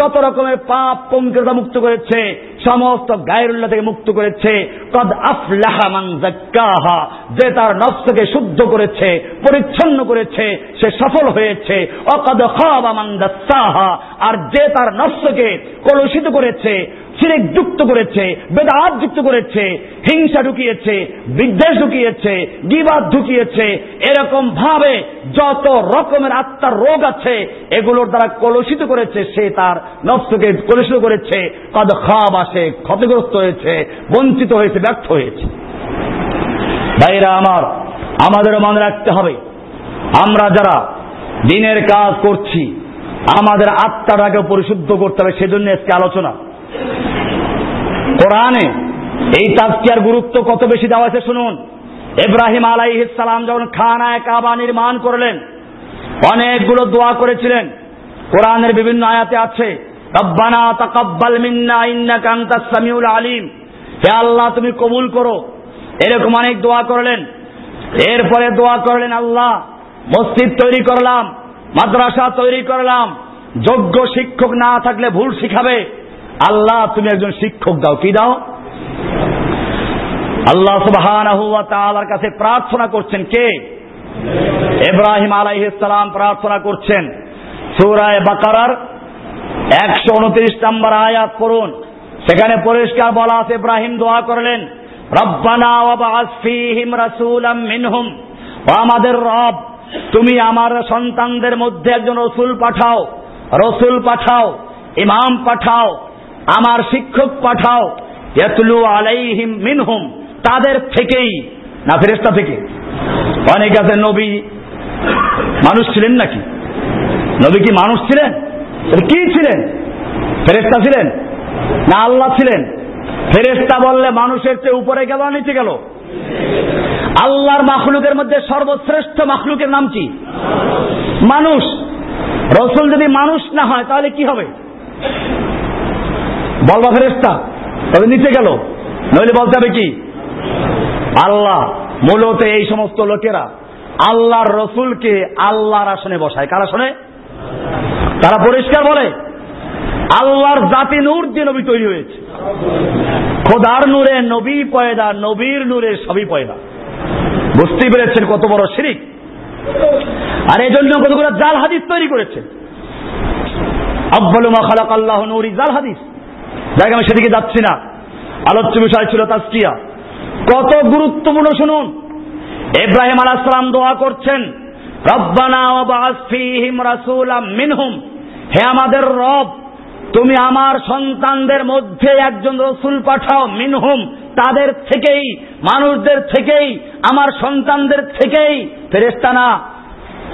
যত রকমের পাপ পঙ্কিরতা মুক্ত করেছে, সমস্ত গায়রুল্লাহ থেকে মুক্ত করেছে। কদ আফলাহা মান জাক্কাহা যে তার নফসকে শুদ্ধ করেছে, পরিচ্ছন্ন করেছে, সে সফল হয়েছে। অকদ খাবা মান দাসাহা, আর যে তার নফসকে কলুষিত করেছে সিরেক যুক্ত করেছে, বেদাত যুক্ত করেছে, হিংসা ঢুকিয়েছে, বিদ্বেষ ঢুকিয়েছে গিবাদ ঢুকিয়েছে, এরকম ভাবে যত রকমের আত্মার রোগ আছে, এগুলোর দ্বারা কলুষিত করেছে সে তার নফসকে কলুষিত করেছে। কদ খাব আসে ক্ষতিগ্রস্ত হয়েছে, বঞ্চিত হয়েছে, ব্যর্থ হয়েছে। ভাইরা আমার, আমাদেরও মনে রাখতে হবে, আমরা যারা দিনের কাজ করছি, আমাদের আত্মাটাকে পরিশুদ্ধ করতে হবে, সেজন্য আজকে আলোচনা। কোরআনে এই তাজকিয়ার গুরুত্ব কত বেশি দেওয়া আছে শুনুন। ইব্রাহিম আলাইহিসালাম যখন খানায় কাবা নির্মাণ করলেন, অনেকগুলো দোয়া করেছিলেন। কোরআনের বিভিন্ন আয়াতে আছে, রব্বানা তাকাব্বাল মিন্না ইন্নাকা আনতাস সামিউল আলিম। হে আল্লাহ, তুমি কবুল করো। এরকম অনেক দোয়া করলেন। এরপরে দোয়া করলেন, আল্লাহ, মসজিদ তৈরি করলাম, মাদ্রাসা তৈরি করলাম, যোগ্য শিক্ষক না থাকলে ভুল শিখাবে। আল্লাহ, তুমি একজন শিক্ষক দাও, কি দাও? আল্লাহ সুবাহ কাছে প্রার্থনা করছেন কে? ইব্রাহিম আলাইহিসালাম প্রার্থনা করছেন। সুরায় বাকারার একশো উনত্রিশ নম্বর আয়াত করুন সেখানে পরিষ্কার বলা আছে, ইব্রাহিম দোয়া করলেন মিনহুম আমাদের রব, তুমি আমার সন্তানদের মধ্যে একজন রসুল পাঠাও রসুল পাঠাও, ইমাম পাঠাও, আমার শিক্ষক পাঠাও, ইয়াতলু আলাইহিম মিনহুম তাদের থেকেই, না ফেরেস্তা থেকে। অনেক আছে নবী, মানুষ ছিলেন নাকি? নবী কি মানুষ ছিলেন? কি ছিলেন? ফেরেস্তা ছিলেন? না আল্লাহ ছিলেন? ফেরেস্তা বললে মানুষের চেয়ে উপরে গেল নিচে গেল? আল্লাহর মাখলুকের মধ্যে সর্বশ্রেষ্ঠ মাখলুকের নাম কি? মানুষ। রসুল যদি মানুষ না হয়, তাহলে কি হবে? বলবা ফেরেস্তা তবে নিচে গেল। নইলে বলতে হবে কি? আল্লাহ, মূলত এই সমস্ত লোকেরা আল্লাহর রসুলকে আল্লাহর আসনে বসায়। কার আসনে তারা পরিষ্কার বলে, আল্লাহর জাতি নূর দিয়ে নবী তৈরি হয়েছে। খোদার নূরে নবী পয়দা, নবীর নূরে সবই পয়দা। বুঝতেই পেরেছেন কত বড় শিরিক। আর এই জন্য কতগুলো জাল হাদিস তৈরি করেছে। আব্বালুমা খালাক আল্লাহ নূরি জাল হাদিস। যাকে, আমি সেদিকে যাচ্ছি না। আলোচ্য বিষয় ছিল তাস্কিয়া কত গুরুত্বপূর্ণ শুনুন। ইব্রাহিম আলাহাম দোয়া করছেন, রব্বানা ফিহিম রাসূলাম মিনহুম। হে আমাদের রব, তুমি আমার সন্তানদের মধ্যে একজন রসুল পাঠাও মিনহুম। তাদের থেকেই, মানুষদের থেকেই, আমার সন্তানদের থেকেই। ফেরেস্তা না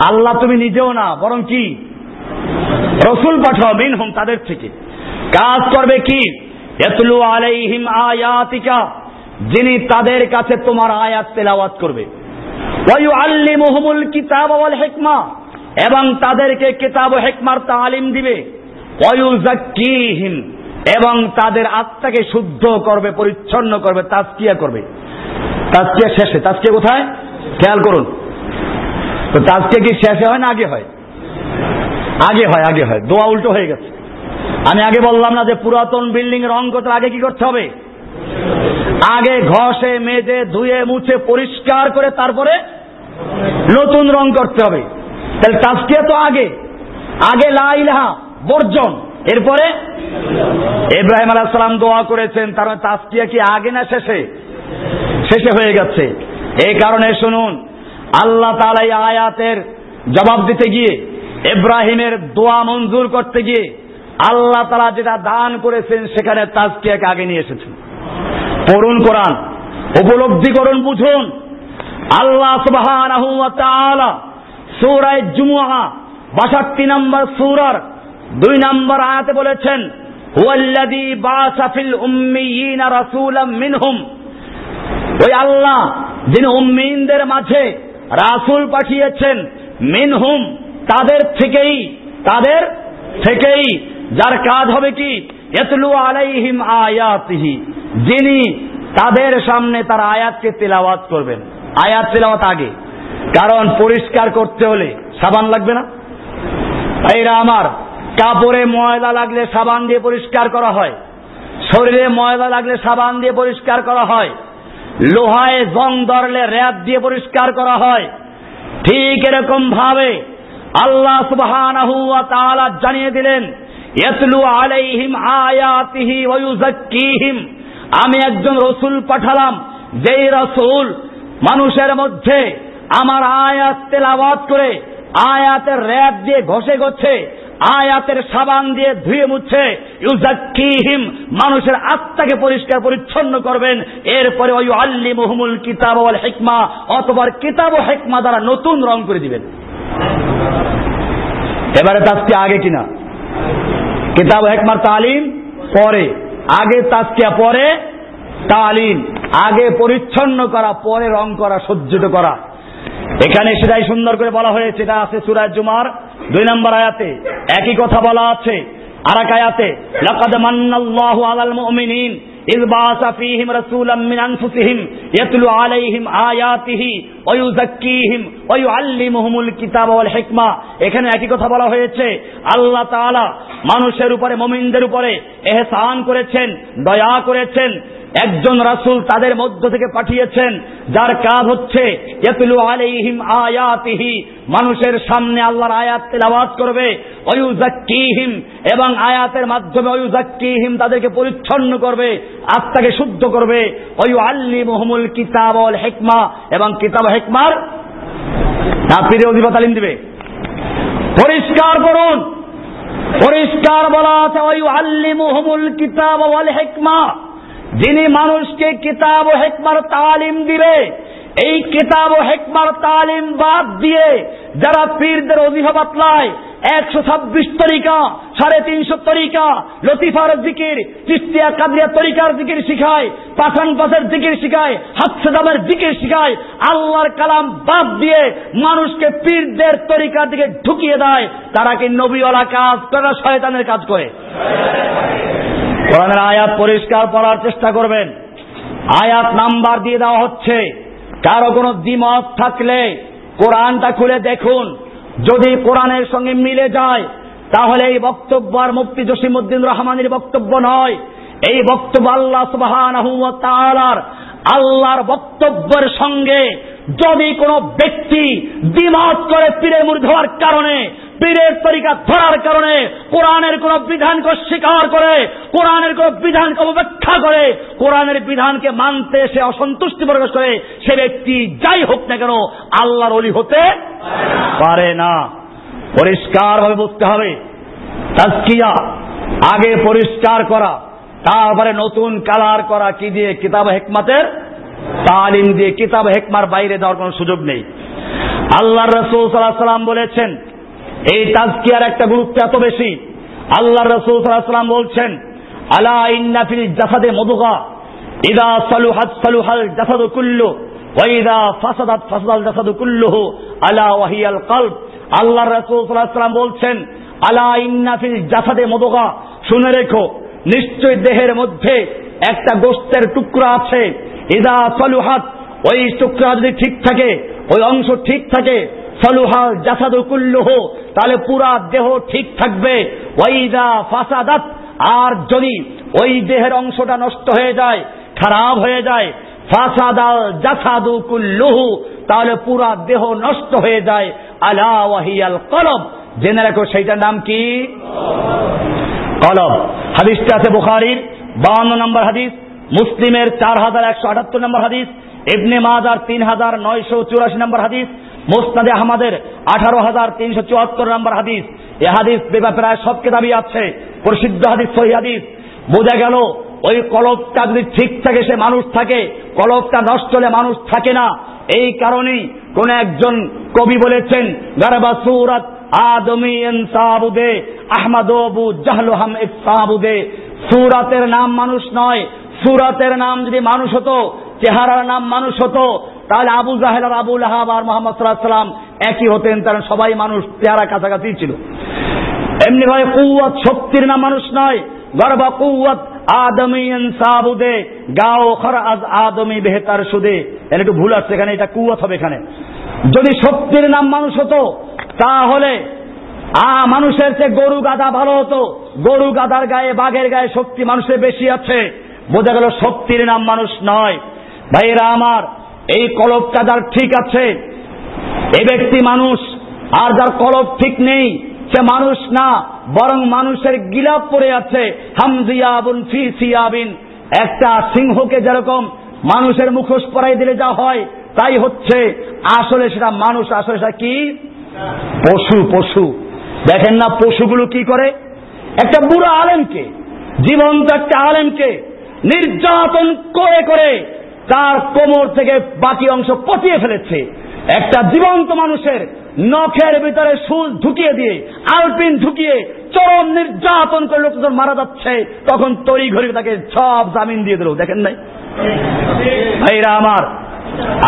আল্লাহ তুমি নিজেও না, বরং কি? রসুল পাঠাও মিনহুম তাদের থেকে। কাজ করবে কি? এতলু আলাইহিম আয়াতিকা। যিনি তাদের কাছে তোমার আয়াত তেলাওয়াত করবে। আল্লি ওয়ায়ুআল্লিমুহুমুল কিতাব ওয়াল হিকমা, এবং তাদেরকে কিতাব হেকমার তালিম দিবে। এবং তাদের আত্মাকে শুদ্ধ করবে, পরিচ্ছন্ন করবে, তাজকিয়া করবে। তাজকিয়া শেষে, তাজকিয়া কোথায়? খেয়াল করুন। তো তাজকিয়া কি শেষে হয় না আগে হয়? আগে হয় আগে হয়। দোয়া উল্টো হয়ে গেছে। আমি আগে বললাম না যে পুরাতন বিল্ডিং রং করতে আগে কি করতে হবে? আগে ঘষে, মেজে, ধুয়ে, মুছে, পরিষ্কার করে তারপরে নতুন রং করতে হবে। তাহলে তাস্কিয়া তো আগে। আগে লাইলাহা বর্জন। এরপরে ইব্রাহিম আলাহাম দোয়া করেছেন, তার মানে তাস্কিয়া কি আগে না শেষে? শেষে হয়ে গেছে। এই কারণে শুনুন, আল্লাহ তালা আয়াতের জবাব দিতে গিয়ে, ইব্রাহিমের দোয়া মঞ্জুর করতে গিয়ে, আল্লাহ তালা যেটা দান করেছেন, সেখানে তাজকিয়াকে আগে নিয়ে এসেছেন। পড়ুন কোরআন উপলব্ধি করুন বুঝুন। আল্লাহ সুবাহ সুরায় জুমুহা বাষট্টি নম্বর সুরার দুই নম্বর আয়াতে বলেছেন, হুয়াল্লাযী বাসা ফিল উম্মিয়িনা রাসূলাম মিনহুম। ওই আল্লাহ যিনি উম্মিনদের মাঝে রাসূল পাঠিয়েছেন, মিনহুম তাদের থেকেই তাদের থেকেই, যার কাজ হবে কি? এতলু আলাইহিম আয়াতিহি। যিনি তাদের সামনে তার আয়াতকে তেলাওয়াত করবেন। আয়াত তেলাওয়াত আগে। কারণ পরিষ্কার করতে হলে সাবান লাগবে না। এরা আমার, কাপড়ে ময়লা লাগলে সাবান দিয়ে পরিষ্কার করা হয়। শরীরে ময়লা লাগলে সাবান দিয়ে পরিষ্কার করা হয়। লোহায় জং ধরলে র্যাপ দিয়ে পরিষ্কার করা হয়। ঠিক এরকম ভাবে আল্লাহ তাআলা জানিয়ে দিলেন, ইয়াতলু আলাইহিম আয়াতিহি আমি একজন রসুল পাঠালাম, যেই রসুল মানুষের মধ্যে আমার আয়াত তেলাওয়াত করে, আয়াতের র্যাপ দিয়ে ঘষে গছে আয়াতের সাবান দিয়ে ধুয়ে মুচ্ছে ইউজাক্কিহিম মানুষের আত্মাকে পরিষ্কার পরিচ্ছন্ন করবেন। এরপরে ওই আল্লি মুহমুল কিতাব ওয়াল হিকমা অথবা কিতাব ও হেকমা দ্বারা নতুন রং করে দিবেন। এবারে তাজকে আগে কিনা? কিতাব হেকমার তালিম পরে। আগে তাজকিয়া, পরে তালিম। আগে পরিচ্ছন্ন করা, পরে রং করা, সজ্জিত করা। এখানে সেটাই সুন্দর করে বলা হয়েছে এটা আছে সুরাজ জুমার দুই নম্বর আয়াতে। একই কথা বলা আছে আর এক আয়াতে মান্নাল্লাহু আলাল মুমিনিন إذ بعث فيهم رسولا من أنفسهم يتلو عليهم آياته ويزكيهم ويعلمهم الكتاب والحكمة এখানে একই কথা বলা হয়েছে আল্লাহ তাআলা মানুষের উপরে মুমিনদের উপরে এহসান করেছেন দয়া করেছেন একজন রাসূল তাদের মধ্য থেকে পাঠিয়েছেন, যার কাজ হচ্ছে আলাইহিম মানুষের সামনে আল্লাহর আয়াত তেলাওয়াত করবে ওয়ুজাক্কিহিম এবং আয়াতের মাধ্যমে ওয়ুজাক্কিহিম তাদেরকে পরিচ্ছন্ন করবে, আত্মাকে শুদ্ধ করবে অয়ু আল্লি মুহমুল কিতাব ওয়াল হিকমা, এবং কিতাব হিকমার নাপিরে অধিবা তালিম দিবে। পরিষ্কার করুন। পরিষ্কার বলা আছে অয়ু আল্লি মুহমুল কিতাব ওয়াল হিকমা। যিনি মানুষকে কিতাব ও হেকমার তালিম দিবে এই কেতাব ও হেকমার তালিম বাদ দিয়ে যারা পীরদের অজিহা বাতলায়, একশো ছাব্বিশ তরিকা, সাড়ে তিনশো তরিকা, লতিফার জিকির, চিস্তিয়া কাদিয়া তরিকার জিকির শিখায়, পাঠান পাশের জিকির শিখায় হাতসাদামের জিকির শিখায়, আল্লাহর কালাম বাদ দিয়ে মানুষকে পীরদের তরিকার দিকে ঢুকিয়ে দেয়, তারা কি নবীওয়ালা কাজ তারা শয়তানের কাজ করে। আয়াত পরিষ্কার পড়ার চেষ্টা করবেন। আয়াত নাম্বার দিয়ে দেওয়া হচ্ছে কারও কোনো দ্বিমত থাকলে কোরআনটা খুলে দেখুন। যদি কোরআনের সঙ্গে মিলে যায়, তাহলে এই বক্তব্য আর মুফতি জসিমুদ্দিন রহমানের বক্তব্য নয়। এই বক্তব্য আল্লাহ সুবাহ আল্লাহর বক্তব্যের সঙ্গে যদি কোনো ব্যক্তি দ্বিমত করে পীরের মুড়ি হওয়ার কারণে, পীরের তরিকা ধরার কারণে, কোরআনের কোন বিধানকে স্বীকার করে, কোরআনের কোন বিধানকে অপেক্ষা করে, কোরআনের বিধানকে মানতে সে অসন্তুষ্টি প্রকাশ করে, সে ব্যক্তি যাই হোক না কেন আল্লাহর অলি হতে পারে না। পরিষ্কার ভাবে বুঝতে হবে। তাজকিয়া, আগে পরিষ্কার করা, তারপরে নতুন কালার করা, কি দিয়ে? কিতাব হেকমাতের তালিম দিয়ে কিতাব হেকমার বাইরে দেওয়ার কোন সুযোগ নেই। আল্লাহ রসুল সাল্লাহ সাল্লাম বলেছেন, এই তাজকিয়ার একটা গুরুত্ব এত বেশি। আল্লাহ রসুল সাল্লাম বলছেন, আলা ইন্নাফিল জাসাদে মধুকা ইদা সালুহাত সালুহাল জাসাদু কুল্লু ওয়াইদা ফাসাদাত ফাসাদাল জাসাদু কুল্লুহু, আলা ওয়াহিয়াল কলব। আল্লাহ রসুল সাল্লাম বলছেন, আলা ইন্নাফিল জাসাদে মধুকা শুনে রেখো, নিশ্চয় দেহের মধ্যে একটা গোস্তের টুকরা আছে ইদা সালুহাত ওই টুকরা যদি ঠিক থাকে ওই অংশ ঠিক থাকে সলুহাল জাসাদু কুল্লুহ তাহলে পুরা দেহ ঠিক থাকবে। ওইদা ফাসাদাত আর যদি ওই দেহের অংশটা নষ্ট হয়ে যায় খারাপ হয়ে যায় ফাসাদাল জাসাদু কুল্লুহু তাহলে পুরা দেহ নষ্ট হয়ে যায়। আলা ওয়াহিয়াল কলব জেনে রাখো সেইটার নাম কি? কলব। হাদিসটা আছে বুখারির বাউন্ন নম্বর হাদিস। মুসলিমের চার হাজার একশো আটাত্তর নম্বর হাদিস, ইবনে মাজার তিন হাজার নয়শো চুরাশি নম্বর হাদিস মোস্তাদে আহমদের আঠারো হাজার তিনশো চুয়াত্তর নম্বর হাদিস। এ হাদিস প্রায় সব কেতাবই আছে, প্রসিদ্ধ হাদিস, সহি হাদিস। বোঝা গেল, ওই কলবটা যদি ঠিক থাকে সে মানুষ থাকে কলবটা নষ্ট হলে মানুষ থাকে না। এই কারণেই কোন একজন কবি বলেছেন সুরাত আদমি আহমদ আবু জাহলুহাম সাবুদে সুরাতের নাম মানুষ নয় সুরাতের নাম যদি মানুষ হতো, চেহারার নাম মানুষ হতো, তাহলে আবু জাহেল আর আবুল আহাব আর মোহাম্মদ সাল্লাম একই হতেন তারা সবাই মানুষ চেহারা কাছাকাছি ছিল। এমনি ভাবে কুয়াত শক্তির নাম মানুষ নয়, গর্বা কুয়াত আদমি সাবুদে গাও খর আজ আদমি বেহতার সুদে। এর একটু ভুল আসছে, এখানে এটা কুয়াত হবে এখানে। যদি শক্তির নাম মানুষ হতো, তাহলে আ, মানুষের চেয়ে গরু গাদা ভালো হতো। গরু গাদার গায়ে, বাঘের গায়ে শক্তি মানুষের বেশি আছে। বোঝা গেল শক্তির নাম মানুষ নয়। ভাইরা আমার, এই কলবটা যার ঠিক আছে। এ ব্যক্তি মানুষ, আর যার কলব ঠিক নেই, সে মানুষ না, বরং মানুষের গিলাপ পড়ে আছে। হামজিয়াবুন সিয়াবিন। একটা সিংহকে যেরকম মানুষের মুখোশ পরাই দিলে যা হয়, তাই হচ্ছে। আসলে সেটা মানুষ, আসলে সেটা কি? পশু পশু। দেখেন না পশুগুলো কি করে? একটা বুড়ো আলেমকে, জীবন্ত একটা আলেমকে নির্যাতন করে করে তার কোমর থেকে বাকি অংশ পচিয়ে ফেলেছে। একটা জীবন্ত মানুষের নখের ভিতরে সুচ ঢুকিয়ে দিয়ে, আলপিন ঢুকিয়ে চরম নির্যাতন করে লোক যখন মারা যাচ্ছে, তখন তরি ঘড়ি তাকে সব জামিন দিয়ে দিল। দেখেন নাই? ভাইরা আমার,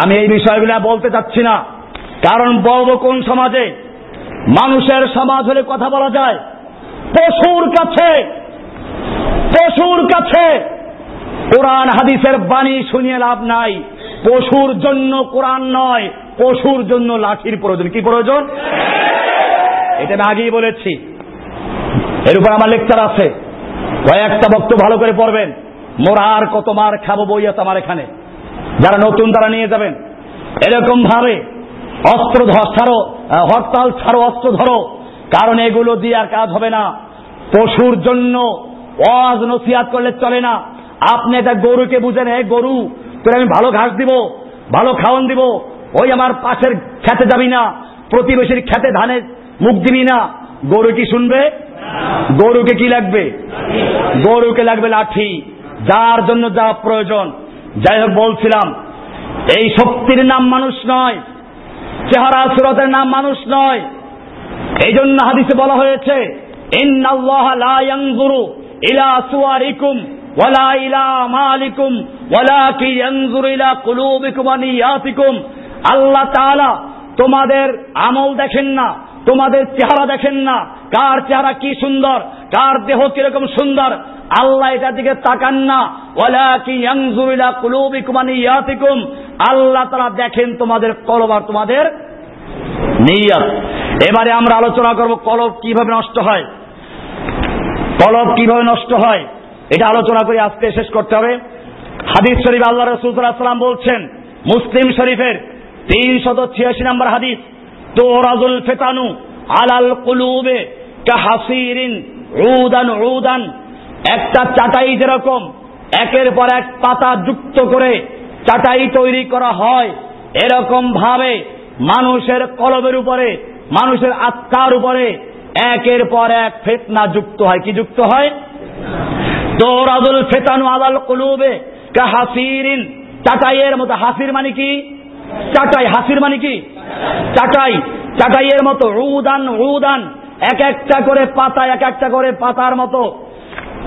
আমি এই বিষয়গুলো বলতে চাচ্ছি না। কারণ বলব কোন সমাজে? মানুষের সমাজ হলে কথা বলা যায়। পশুর কাছে পশুর কাছে কোরআন, হাদিসের বাণী শুনিয়ে লাভ নাই। পশুর জন্য কোরআন নয়, পশুর জন্য লাঠির প্রয়োজন। কি প্রয়োজন? এটা আমি আগেই বলেছি। এর উপর আমার লেকচার আছে। কয়েকটা বক্তব্য ভালো করে পড়বেন। মোরা আর কত মার খাব বই আছে আমার এখানে। যারা নতুন তারা নিয়ে যাবেন। এরকম ভাবে অস্ত্র ছাড়ো হরতাল ছাড়ো, অস্ত্র ধরো। কারণ এগুলো দিয়ে আর কাজ হবে না। পশুর জন্য ওয়াজ নসিহাত করলে চলে না। আপনি এটা গরুকে বুঝেন, হে গরু, তোর আমি ভালো ঘাস দিব, ভালো খাওয়ান দিব, ওই আমার পাশের খেতে যাবি না, প্রতিবেশীর খেতে ধানে মুখ দিবি না। গরু কি শুনবে? গরুকে কি লাগবে? গরুকে লাগবে লাঠি, যার জন্য যা প্রয়োজন। যাই হোক, বলছিলাম, এই শক্তির নাম মানুষ নয়, চেহারা সুরতের নাম মানুষ নয়। এই জন্য হাদিসে বলা হয়েছে সুয়ারিকুম ওয়ালা ইলা মালিকুম ওয়ালা কি ইয়ানজুরু ইলা কুলুবিকুম ওয়া নিয়াতিকুম আল্লাহ তাআলা তোমাদের আমল দেখেন না, তোমাদের চেহারা দেখেন না, কার চেহারা কি সুন্দর, কার দেহ কীরকম সুন্দর, আল্লাহ এটার দিকে তাকান না। ওলা কি ইয়াংজুরিলা কুলুবিকুম ইয়াতিকুম আল্লাহ তারা দেখেন তোমাদের কলব আর তোমাদের নিয়াত। এবারে আমরা আলোচনা করব কলব কীভাবে নষ্ট হয়। কলব কীভাবে নষ্ট হয়? এটা আলোচনা করে আজকে শেষ করতে হবে। হাদিস শরীফ আল্লাহ রসুলাম বলছেন, মুসলিম শরীফের তিনশত ছিয়াশি নম্বর হাদিস তো রাজুল ফেতানু আলাল কুলুবে উদান উদান। একটা চাটাই যেরকম, একের পর এক পাতা যুক্ত করে চাটাই তৈরি করা হয়, এরকম ভাবে মানুষের কলবের উপরে, মানুষের আত্মার উপরে একের পর এক ফেতনা যুক্ত হয়। কি যুক্ত হয়? তো রাজুল ফেতানু আলাল কলুবে হাসিরিন চাটাইয়ের মতো হাসির মানে কি? চাটাই হাসির মানে কি? চাটাই। চাটাইয়ের মতো রুদান রুদান। এক একটা করে পাতা, এক একটা করে পাতার মতো।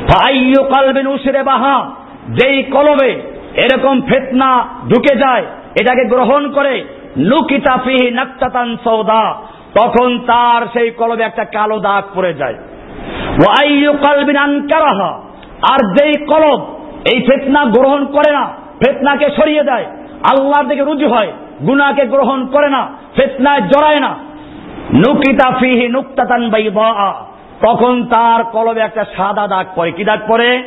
ভাইও কালবেন উসরে বাহা। যেই কলবে এরকম ফেতনা ঢুকে যায়, এটাকে গ্রহণ করে লুকিতা ফিহি নাক্তাতান সৌদা তখন তার সেই কলবে একটা কালো দাগ পড়ে যায়। ওয়াইয়ু কালবিন আনকারাহা। আর যেই কলব এই ফেতনা গ্রহণ করে না, ফেতনাকে সরিয়ে দেয় আল্লাহর দিকে রুজু হয় গুনাকে গ্রহণ করে না, ফেতনায় জড়ায় না। নুকিতা ফিহি নুক্তাতান বাইদা তখন তার কলবে একটা সাদা দাগ পড়ে। কি দাগ পড়ে?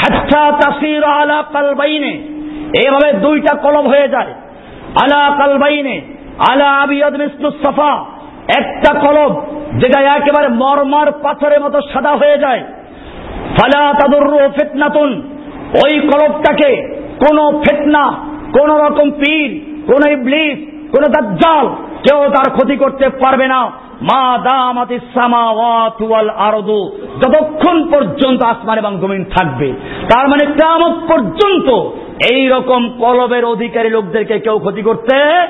হাচ্ছা তাসির আলা কালবাইনে। এইভাবে দুইটা কলব হয়ে যায়। আলা কালবাইনে, আলা আবিয়াদ মিসলুস সাফা। একটা কলব যেটা একেবারে মরমর পাথরের মতো সাদা হয়ে যায়। ফালা ফিতনাতুন। ওই কোন ফেতনা, কোন রকম পীর, কোন ইবলিস, কোন দাজ্জাল, কেউ তার ক্ষতি করতে পারবে না। মা আরদু। যতক্ষণ পর্যন্ত আসমান এবং জমিন থাকবে, তার মানে কিয়ামত পর্যন্ত এই রকম কলবের অধিকারী লোকদেরকে কেউ ক্ষতি করতে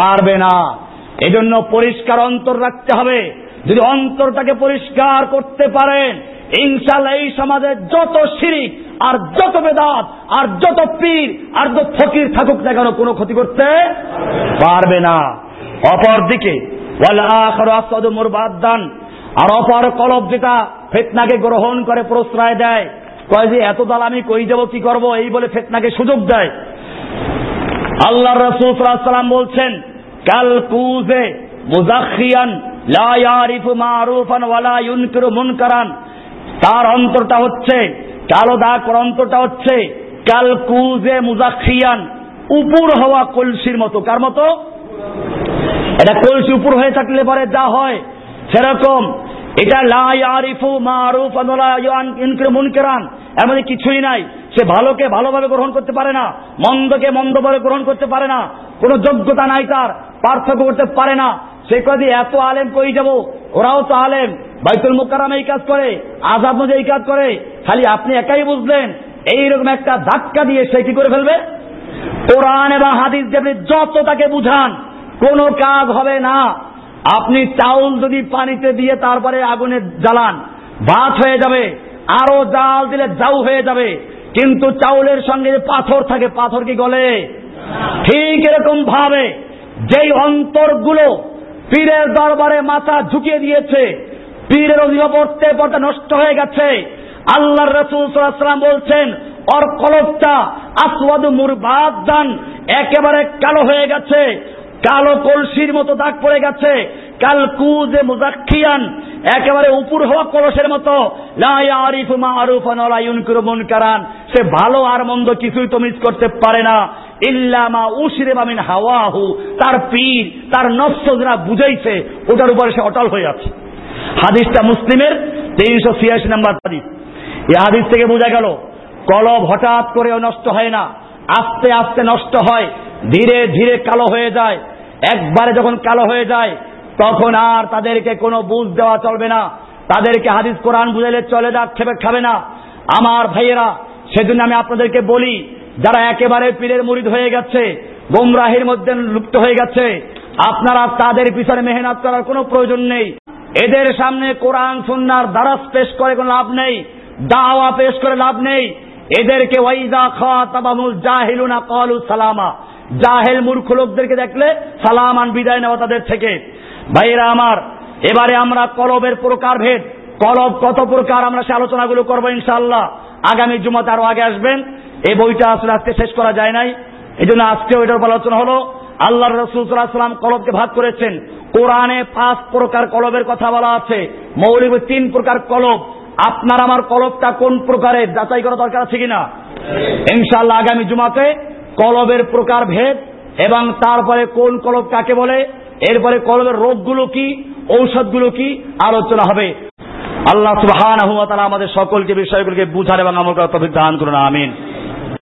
পারবে না। এজন্য পরিষ্কার অন্তর রাখতে হবে। যদি অন্তরটাকে পরিষ্কার করতে পারেন ইনশাল্লাহ এই সমাজে যত শিরিক, আর যত বেদাত, আর যত পীর, আর যত ফকির থাকুক না কেন কোনো ক্ষতি করতে পারবে না। অপর দিকে আর অপর কলব যেটা ফেতনাকে গ্রহণ করে, প্রশ্রয় দেয়, কয় যে এত দল আমি কই যাব, কি করব, এই বলে ফেতনাকে সুযোগ দেয়। আল্লাহ রসুল বলছেন, কাল কুজে মুজাখিয়ান লা ইয়ারিফু মারুফান ওয়ালা ইউনকিরু মুনকারান তার অন্তরটা হচ্ছে কালো দাগ অন্তরটা হচ্ছে কাল কুজে মুজাখিয়ান উপর হওয়া কলসির মতো। কার মতো? এটা কলসি উপর হয়ে থাকলে পরে যা হয়, সেরকম। এটা লারিফু মারুফ মুনকেরান। মধ্যে কিছুই নাই। সে ভালোকে ভালোভাবে গ্রহণ করতে পারে না, মন্দকে মন্দভাবে গ্রহণ করতে পারে না, কোনো যোগ্যতা নাই তার, পার্থক্য করতে পারে না। সে কদি এত আলেম কই যাব? ওরাও তো আলেম। বাইতুল মুকারাম এই কাজ করে, আজাদ মধ্যে এই কাজ করে। খালি আপনি একাই বুঝলেন, এইরকম একটা ধাক্কা দিয়ে সে কি করে ফেলবে? কোরআন এবং হাদিস যেমনি যত তাকে বুঝান, কোনো কাজ হবে না। আপনি চাউল যদি পানিতে দিয়ে তারপরে আগুনে জ্বালান, ভাত হয়ে যাবে, আরও জাল দিলে জাউ হয়ে যাবে। কিন্তু চাউলের সঙ্গে যে পাথর থাকে, পাথর কি গলে? ঠিক এরকম ভাবে যেই অন্তরগুলো পীরের দরবারে মাথা ঝুঁকিয়ে দিয়েছে। পীরের পড়তে পড়তে নষ্ট হয়ে গেছে। আল্লাহ রসুল সাল্লাম বলছেন, ওর কলবটা আসওয়াদু মুরবাদান, একেবারে কালো হয়ে গেছে। কালো কলসির মতো দাগ পড়ে গেছে। কাল কুজে মুজাক্ষিয়ান একেবারে উপর হওয়া কলসের মতো। কারান সে ভালো আর মন্দ কিছুই তো মিস করতে পারে না। ইল্লামা উশরে মামিন হাওয়াহু। তার পীর, তার নষ্ট যারা বুঝাইছে, ওটার উপরে সে অটল হয়ে আছে হাদিসটা মুসলিমের তিনশো ছিয়াশি নাম্বার হাদিস। এই হাদিস থেকে বোঝা গেল, কলব হঠাৎ করে নষ্ট হয় না। আস্তে আস্তে নষ্ট হয়। ধীরে ধীরে কালো হয়ে যায়। একবারে যখন কালো হয়ে যায় তখন আর তাদেরকে কোনো বুঝ দেওয়া চলবে না। তাদেরকে হাদিস কোরআন বুঝাইলে চলে যা খেপে খাবে না। আমার ভাইয়েরা, সেজন্য আমি আপনাদেরকে বলি, যারা একেবারে পীরের মুরিদ হয়ে গেছে, গোমরাহির মধ্যে লুপ্ত হয়ে গেছে, আপনারা তাদের পিছনে মেহনত করার কোনো প্রয়োজন নেই। এদের সামনে কোরআন, সুন্নার দ্বারাস পেশ করে কোনো লাভ নেই, দাওয়া পেশ করে লাভ নেই। এদেরকে ওয়াইদা খাতাবামুল জাহিলুনা কলু সালামা। জাহেল মূর্খ লোকদেরকে দেখলে সালামান বিদায় নেওয়া তাদের থেকে। ভাইরা আমার, এবারে আমরা কলবের প্রকার ভেদ। কলব কত প্রকার আমরা সে আলোচনাগুলো করব ইনশাল্লাহ আগামী জুমাতে আরও আগে আসবেন। এই বইটা আসলে আজকে শেষ করা যায় নাই। এই জন্য আজকে ওইটার উপর আলোচনা হলো। আল্লাহ রসুল সাল্লাম কলবকে ভাগ করেছেন। কোরআনে পাঁচ প্রকার কলবের কথা বলা আছে। মৌলিক তিন প্রকার কলব। আপনার আমার কলবটা কোন প্রকারের যাচাই করা দরকার আছে কিনা? ইনশাল্লাহ আগামী জুমাতে কলবের প্রকার ভেদ এবং তারপরে কোন কলব কাকে বলে? এরপরে কলবের রোগগুলো কি, ঔষধগুলো কি, আলোচনা হবে। আল্লাহ সুবহান আমাদের সকলকে বিষয়গুলোকে বুঝার এবং আমল করার তফিক দান করুন, আমিন।